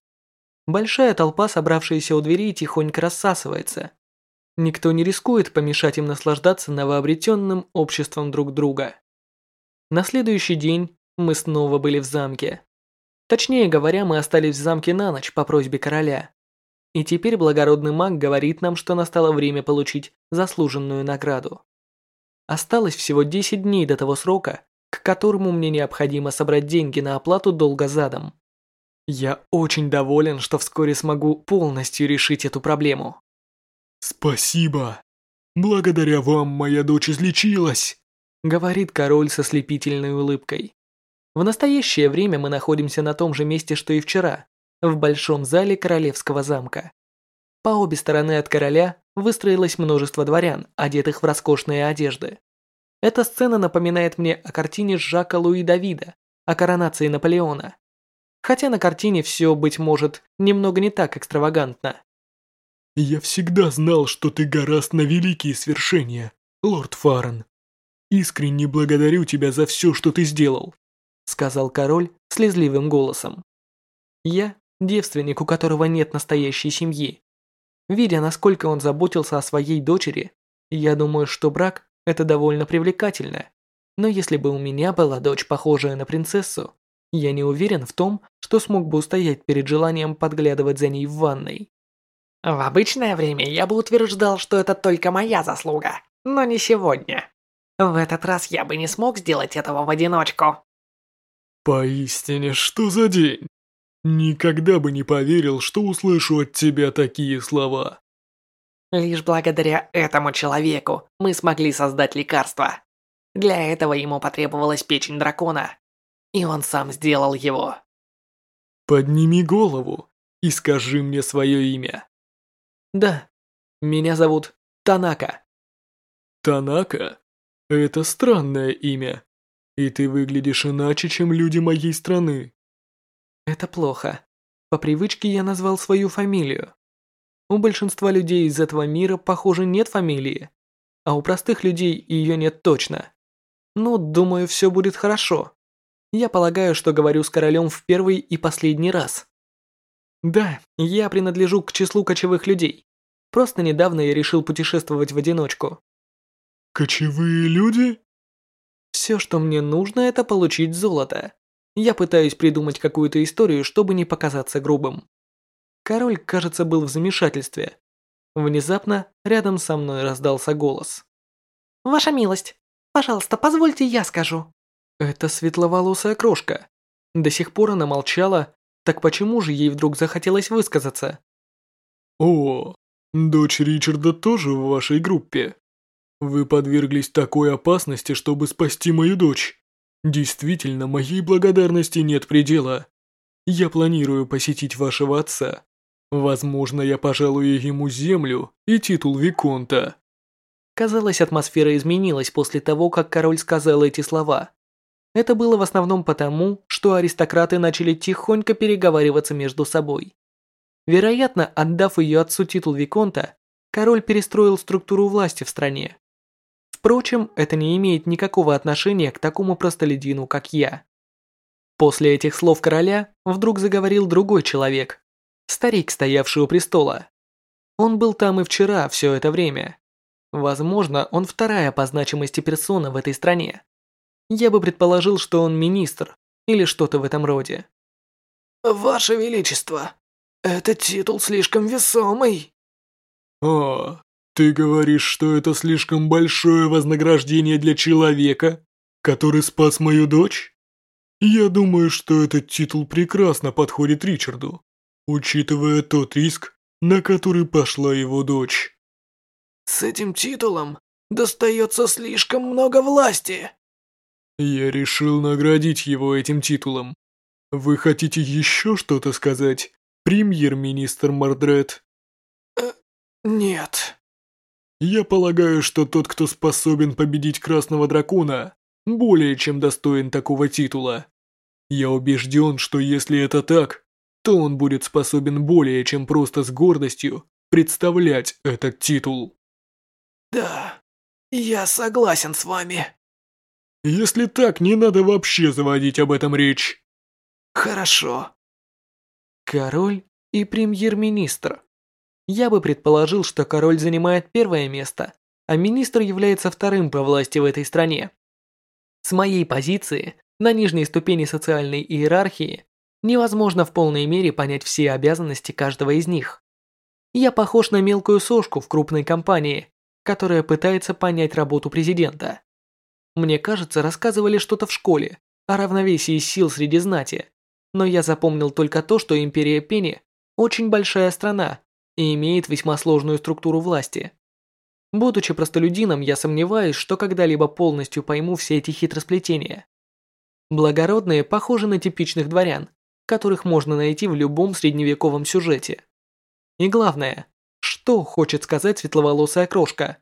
Большая толпа, собравшаяся у дверей, тихонько рассасывается. Никто не рискует помешать им наслаждаться новообретенным обществом друг друга. На следующий день мы снова были в замке. Точнее говоря, мы остались в замке на ночь по просьбе короля. И теперь благородный маг говорит нам, что настало время получить заслуженную награду. Осталось всего 10 дней до того срока, к которому мне необходимо собрать деньги на оплату долга задом. Я очень доволен, что вскоре смогу полностью решить эту проблему. «Спасибо. Благодаря вам моя дочь излечилась», говорит король со слепительной улыбкой. В настоящее время мы находимся на том же месте, что и вчера, в большом зале королевского замка. По обе стороны от короля выстроилось множество дворян, одетых в роскошные одежды. Эта сцена напоминает мне о картине Жака Луи Давида о коронации Наполеона. Хотя на картине все, быть может, немного не так экстравагантно. «Я всегда знал, что ты гораст на великие свершения, лорд Фарен. Искренне благодарю тебя за все, что ты сделал», сказал король слезливым голосом. «Я девственник, у которого нет настоящей семьи. Видя, насколько он заботился о своей дочери, я думаю, что брак – это довольно привлекательно. Но если бы у меня была дочь, похожая на принцессу, я не уверен в том, что смог бы устоять перед желанием подглядывать за ней в ванной. В обычное время я бы утверждал, что это только моя заслуга, но не сегодня. В этот раз я бы не смог сделать этого в одиночку. Поистине, что за день? Никогда бы не поверил, что услышу от тебя такие слова. Лишь благодаря этому человеку мы смогли создать лекарство. Для этого ему потребовалась печень дракона. И он сам сделал его. Подними голову и скажи мне свое имя. Да, меня зовут Танака. Танака? Это странное имя. И ты выглядишь иначе, чем люди моей страны. Это плохо. По привычке я назвал свою фамилию. У большинства людей из этого мира, похоже, нет фамилии. А у простых людей ее нет точно. Ну, думаю, все будет хорошо. Я полагаю, что говорю с королем в первый и последний раз. Да, я принадлежу к числу кочевых людей. Просто недавно я решил путешествовать в одиночку. Кочевые люди? Все, что мне нужно, это получить золото. Я пытаюсь придумать какую-то историю, чтобы не показаться грубым. Король, кажется, был в замешательстве. Внезапно рядом со мной раздался голос. «Ваша милость, пожалуйста, позвольте я скажу». Это светловолосая крошка. До сих пор она молчала, так почему же ей вдруг захотелось высказаться? О, дочь Ричарда тоже в вашей группе. Вы подверглись такой опасности, чтобы спасти мою дочь. Действительно, моей благодарности нет предела. Я планирую посетить вашего отца. Возможно, я пожалую ему землю и титул Виконта. Казалось, атмосфера изменилась после того, как король сказал эти слова. Это было в основном потому, что аристократы начали тихонько переговариваться между собой. Вероятно, отдав ее отцу титул Виконта, король перестроил структуру власти в стране. Впрочем, это не имеет никакого отношения к такому простолюдину, как я. После этих слов короля вдруг заговорил другой человек, старик, стоявший у престола. Он был там и вчера все это время. Возможно, он вторая по значимости персона в этой стране. Я бы предположил, что он министр или что-то в этом роде. «Ваше Величество, этот титул слишком весомый». «А, ты говоришь, что это слишком большое вознаграждение для человека, который спас мою дочь? Я думаю, что этот титул прекрасно подходит Ричарду, учитывая тот риск, на который пошла его дочь». «С этим титулом достается слишком много власти». Я решил наградить его этим титулом. Вы хотите еще что-то сказать, премьер-министр Мардред? Э, нет. Я полагаю, что тот, кто способен победить Красного Дракона, более чем достоин такого титула. Я убежден, что если это так, то он будет способен более чем просто с гордостью представлять этот титул. Да, я согласен с вами. Если так, не надо вообще заводить об этом речь. Хорошо. Король и премьер-министр. Я бы предположил, что король занимает первое место, а министр является вторым по власти в этой стране. С моей позиции, на нижней ступени социальной иерархии, невозможно в полной мере понять все обязанности каждого из них. Я похож на мелкую сошку в крупной компании, которая пытается понять работу президента. Мне кажется, рассказывали что-то в школе о равновесии сил среди знати, но я запомнил только то, что Империя Пени очень большая страна и имеет весьма сложную структуру власти. Будучи простолюдином, я сомневаюсь, что когда-либо полностью пойму все эти хитросплетения. Благородные похожи на типичных дворян, которых можно найти в любом средневековом сюжете. И главное, что хочет сказать светловолосая крошка?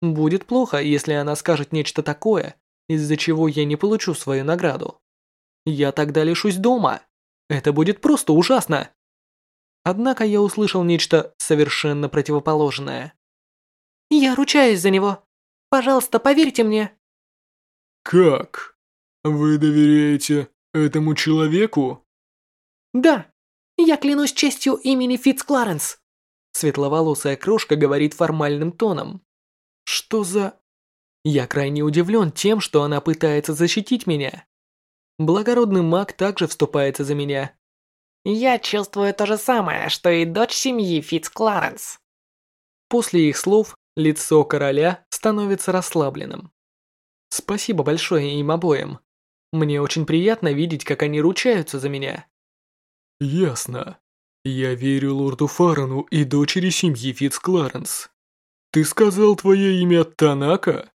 Будет плохо, если она скажет нечто такое, из-за чего я не получу свою награду. Я тогда лишусь дома. Это будет просто ужасно. Однако я услышал нечто совершенно противоположное. Я ручаюсь за него. Пожалуйста, поверьте мне. Как? Вы доверяете этому человеку? Да. Я клянусь честью имени Фитц Кларенс. Светловолосая крошка говорит формальным тоном. Что за... Я крайне удивлен тем, что она пытается защитить меня. Благородный маг также вступается за меня. Я чувствую то же самое, что и дочь семьи Фитц Кларенс. После их слов лицо короля становится расслабленным. Спасибо большое им обоим. Мне очень приятно видеть, как они ручаются за меня. Ясно. Я верю лорду Фарану и дочери семьи Фитц Кларенс. Ты сказал твое имя Танака?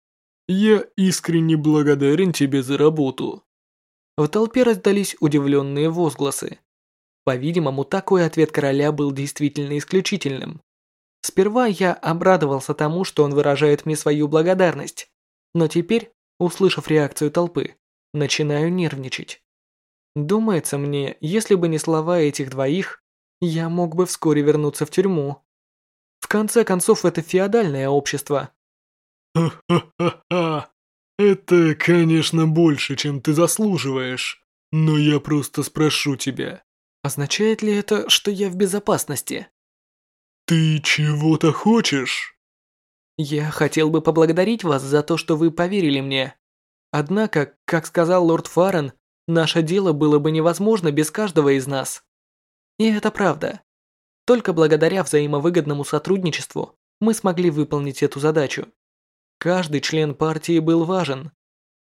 Я искренне благодарен тебе за работу. В толпе раздались удивленные возгласы. По-видимому, такой ответ короля был действительно исключительным. Сперва я обрадовался тому, что он выражает мне свою благодарность, но теперь, услышав реакцию толпы, начинаю нервничать. Думается мне, если бы не слова этих двоих, я мог бы вскоре вернуться в тюрьму. В конце концов, это феодальное общество. Ха-ха-ха-ха. Это, конечно, больше, чем ты заслуживаешь. Но я просто спрошу тебя. Означает ли это, что я в безопасности? Ты чего-то хочешь? Я хотел бы поблагодарить вас за то, что вы поверили мне. Однако, как сказал лорд Фарен, наше дело было бы невозможно без каждого из нас. И это правда. Только благодаря взаимовыгодному сотрудничеству мы смогли выполнить эту задачу. Каждый член партии был важен.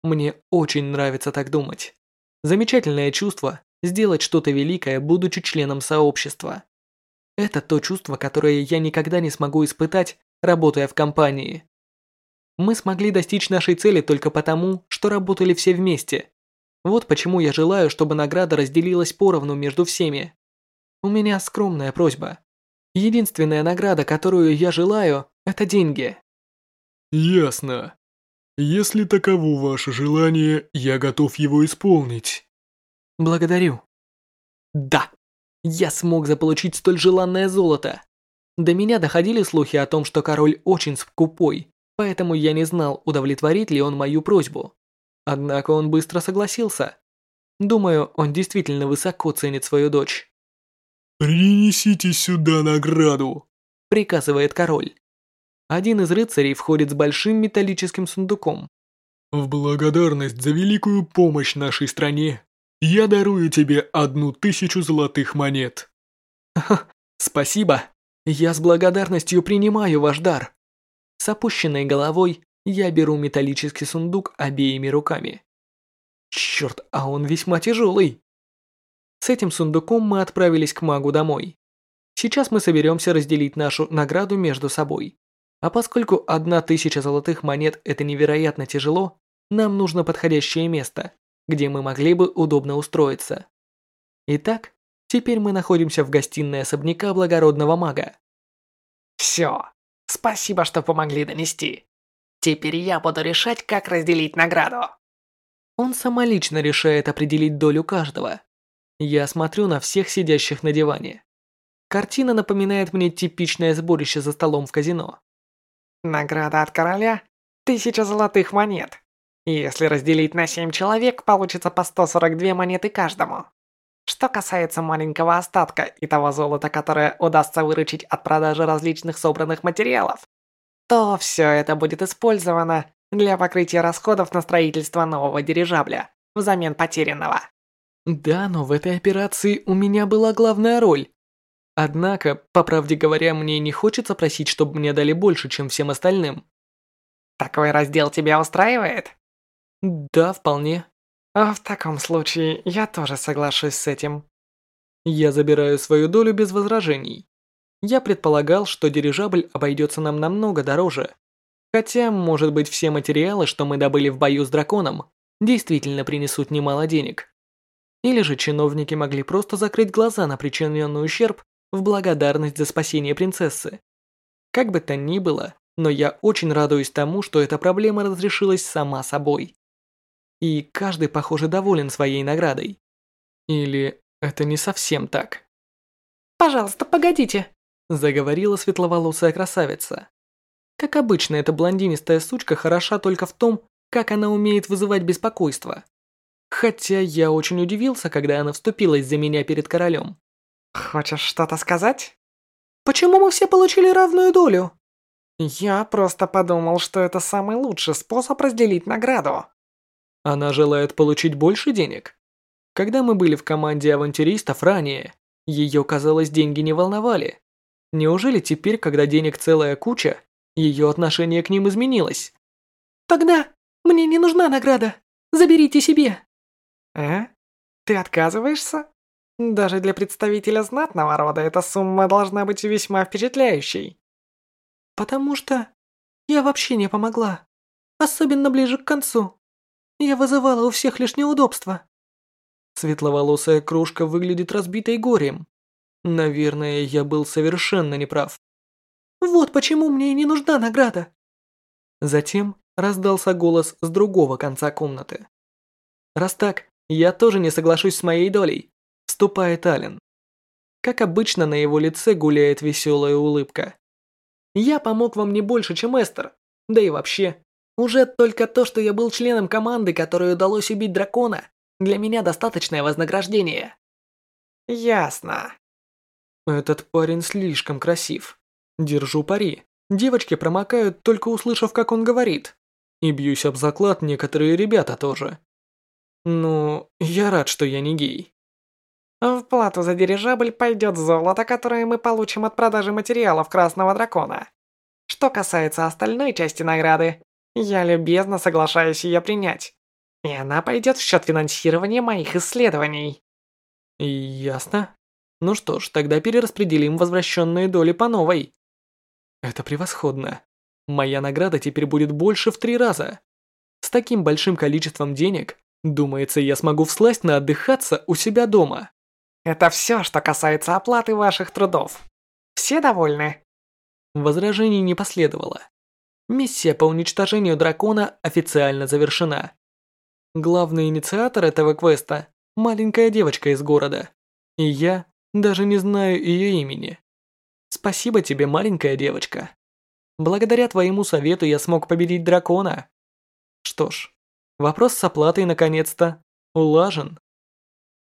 Мне очень нравится так думать. Замечательное чувство, сделать что-то великое, будучи членом сообщества. Это то чувство, которое я никогда не смогу испытать, работая в компании. Мы смогли достичь нашей цели только потому, что работали все вместе. Вот почему я желаю, чтобы награда разделилась поровну между всеми. У меня скромная просьба. Единственная награда, которую я желаю, это деньги. Ясно. Если таково ваше желание, я готов его исполнить. Благодарю. Да, я смог заполучить столь желанное золото. До меня доходили слухи о том, что король очень скупой, поэтому я не знал, удовлетворит ли он мою просьбу. Однако он быстро согласился. Думаю, он действительно высоко ценит свою дочь. «Принесите сюда награду», — приказывает король. Один из рыцарей входит с большим металлическим сундуком. «В благодарность за великую помощь нашей стране, я дарую тебе одну тысячу золотых монет». «Спасибо. Я с благодарностью принимаю ваш дар». С опущенной головой я беру металлический сундук обеими руками. Черт, а он весьма тяжелый. С этим сундуком мы отправились к магу домой. Сейчас мы соберемся разделить нашу награду между собой. А поскольку одна тысяча золотых монет – это невероятно тяжело, нам нужно подходящее место, где мы могли бы удобно устроиться. Итак, теперь мы находимся в гостиной особняка благородного мага. Все. Спасибо, что помогли донести. Теперь я буду решать, как разделить награду. Он самолично решает определить долю каждого. Я смотрю на всех сидящих на диване. Картина напоминает мне типичное сборище за столом в казино. Награда от короля – тысяча золотых монет. Если разделить на 7 человек, получится по 142 монеты каждому. Что касается маленького остатка и того золота, которое удастся выручить от продажи различных собранных материалов, то все это будет использовано для покрытия расходов на строительство нового дирижабля взамен потерянного. Да, но в этой операции у меня была главная роль. Однако, по правде говоря, мне не хочется просить, чтобы мне дали больше, чем всем остальным. Такой раздел тебя устраивает? Да, вполне. А в таком случае я тоже соглашусь с этим. Я забираю свою долю без возражений. Я предполагал, что дирижабль обойдется нам намного дороже. Хотя, может быть, все материалы, что мы добыли в бою с драконом, действительно принесут немало денег. Или же чиновники могли просто закрыть глаза на причиненный ущерб в благодарность за спасение принцессы. Как бы то ни было, но я очень радуюсь тому, что эта проблема разрешилась сама собой. И каждый, похоже, доволен своей наградой. Или это не совсем так? «Пожалуйста, погодите», – заговорила светловолосая красавица. Как обычно, эта блондинистая сучка хороша только в том, как она умеет вызывать беспокойство. Хотя я очень удивился, когда она вступилась за меня перед королем. Хочешь что-то сказать? Почему мы все получили равную долю? Я просто подумал, что это самый лучший способ разделить награду. Она желает получить больше денег? Когда мы были в команде авантюристов ранее, ее, казалось, деньги не волновали. Неужели теперь, когда денег целая куча, ее отношение к ним изменилось? Тогда мне не нужна награда. Заберите себе. «Э? Ты отказываешься? Даже для представителя знатного рода эта сумма должна быть весьма впечатляющей». «Потому что я вообще не помогла. Особенно ближе к концу. Я вызывала у всех лишь неудобства». Светловолосая кружка выглядит разбитой горем. Наверное, я был совершенно неправ. Вот почему мне не нужна награда. Затем раздался голос с другого конца комнаты. Раз так, я тоже не соглашусь с моей долей, вступает Ален. Как обычно, на его лице гуляет веселая улыбка. Я помог вам не больше, чем Эстер. Да и вообще, уже только то, что я был членом команды, которой удалось убить дракона, для меня достаточное вознаграждение. Ясно. Этот парень слишком красив. Держу пари. Девочки промокают, только услышав, как он говорит. И бьюсь об заклад некоторые ребята тоже. Ну, я рад, что я не гей. В плату за дирижабль пойдет золото, которое мы получим от продажи материалов Красного Дракона. Что касается остальной части награды, я любезно соглашаюсь ее принять. И она пойдет в счет финансирования моих исследований. Ясно. Ну что ж, тогда перераспределим возвращенные доли по новой. Это превосходно. Моя награда теперь будет больше в три раза. С таким большим количеством денег, думается, я смогу всласть на отдыхаться у себя дома. Это все, что касается оплаты ваших трудов. Все довольны? Возражений не последовало. Миссия по уничтожению дракона официально завершена. Главный инициатор этого квеста – маленькая девочка из города. И я даже не знаю ее имени. Спасибо тебе, маленькая девочка. Благодаря твоему совету я смог победить дракона. Что ж, вопрос с оплатой наконец-то улажен.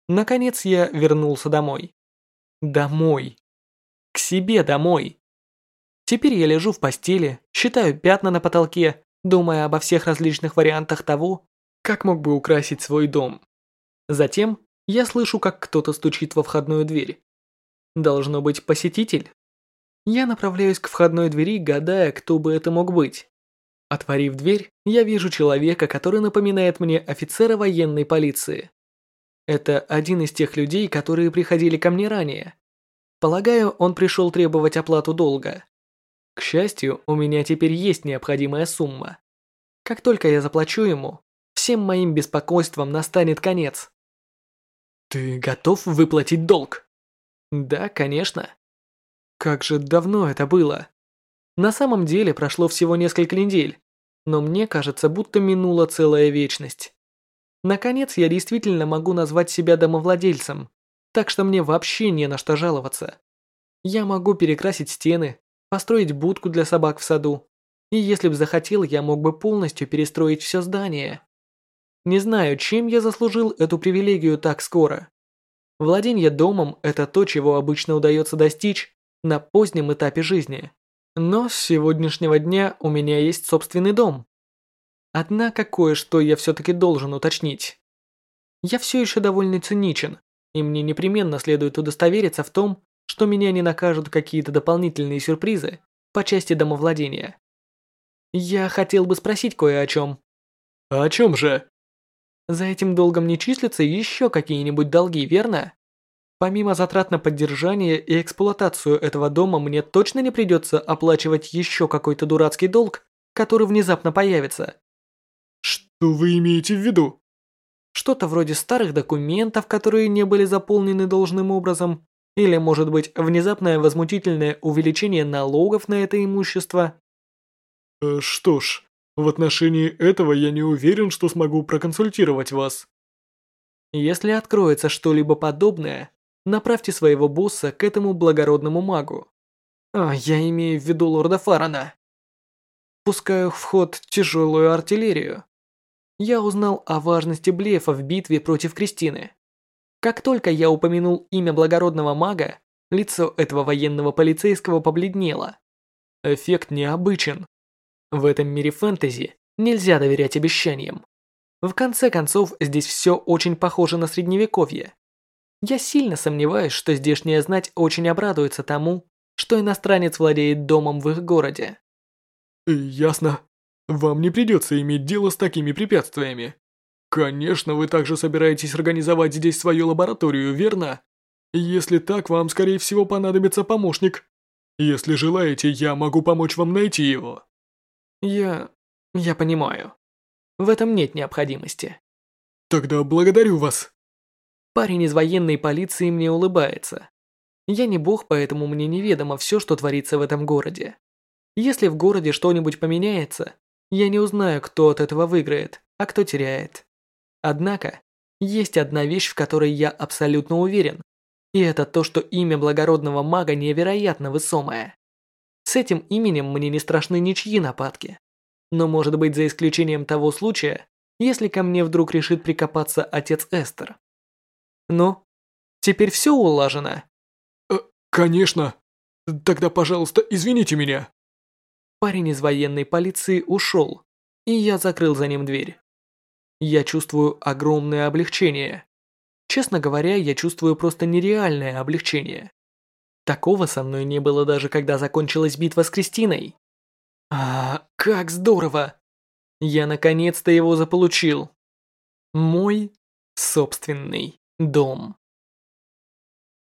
Наконец я вернулся домой. Домой. К себе домой. Теперь я лежу в постели, считаю пятна на потолке, думая обо всех различных вариантах того, как мог бы украсить свой дом. Затем я слышу, как кто-то стучит во входную дверь. Должно быть посетитель. Я направляюсь к входной двери, гадая, кто бы это мог быть. Отворив дверь, я вижу человека, который напоминает мне офицера военной полиции. Это один из тех людей, которые приходили ко мне ранее. Полагаю, он пришел требовать оплату долга. К счастью, у меня теперь есть необходимая сумма. Как только я заплачу ему, всем моим беспокойствам настанет конец. Ты готов выплатить долг? Да, конечно. Как же давно это было? На самом деле прошло всего несколько недель, но мне кажется, будто минула целая вечность. Наконец, я действительно могу назвать себя домовладельцем, так что мне вообще не на что жаловаться. Я могу перекрасить стены, построить будку для собак в саду. И если бы захотел, я мог бы полностью перестроить все здание. Не знаю, чем я заслужил эту привилегию так скоро. Владение домом – это то, чего обычно удается достичь на позднем этапе жизни. Но с сегодняшнего дня у меня есть собственный дом. Однако кое-что я все-таки должен уточнить. Я все еще довольно циничен, и мне непременно следует удостовериться в том, что меня не накажут какие-то дополнительные сюрпризы по части домовладения. Я хотел бы спросить кое о чем. О чем же? За этим долгом не числятся еще какие-нибудь долги, верно? Помимо затрат на поддержание и эксплуатацию этого дома, мне точно не придется оплачивать еще какой-то дурацкий долг, который внезапно появится. Что вы имеете в виду? Что-то вроде старых документов, которые не были заполнены должным образом, или, может быть, внезапное возмутительное увеличение налогов на это имущество? Э, что ж, в отношении этого я не уверен, что смогу проконсультировать вас. Если откроется что-либо подобное, направьте своего босса к этому благородному магу. А, я имею в виду лорда Фарана. Пускаю в ход тяжелую артиллерию. Я узнал о важности блефа в битве против Кристины. Как только я упомянул имя благородного мага, лицо этого военного полицейского побледнело. Эффект необычен. В этом мире фэнтези нельзя доверять обещаниям. В конце концов, здесь все очень похоже на средневековье. Я сильно сомневаюсь, что здешняя знать очень обрадуется тому, что иностранец владеет домом в их городе. Ясно. Вам не придется иметь дело с такими препятствиями. Конечно, вы также собираетесь организовать здесь свою лабораторию, верно? Если так, вам скорее всего понадобится помощник. Если желаете, я могу помочь вам найти его. Я... я понимаю. В этом нет необходимости. Тогда благодарю вас. Парень из военной полиции мне улыбается. Я не бог, поэтому мне неведомо все, что творится в этом городе. Если в городе что-нибудь поменяется, я не узнаю, кто от этого выиграет, а кто теряет. Однако, есть одна вещь, в которой я абсолютно уверен, и это то, что имя благородного мага невероятно весомое. С этим именем мне не страшны ничьи нападки. Но может быть за исключением того случая, если ко мне вдруг решит прикопаться отец Эстер. Ну, теперь все улажено? Э, конечно. Тогда, пожалуйста, извините меня. Парень из военной полиции ушел, и я закрыл за ним дверь. Я чувствую огромное облегчение. Честно говоря, я чувствую просто нереальное облегчение. Такого со мной не было даже когда закончилась битва с Кристиной. А, как здорово! Я наконец-то его заполучил. Мой собственный дом.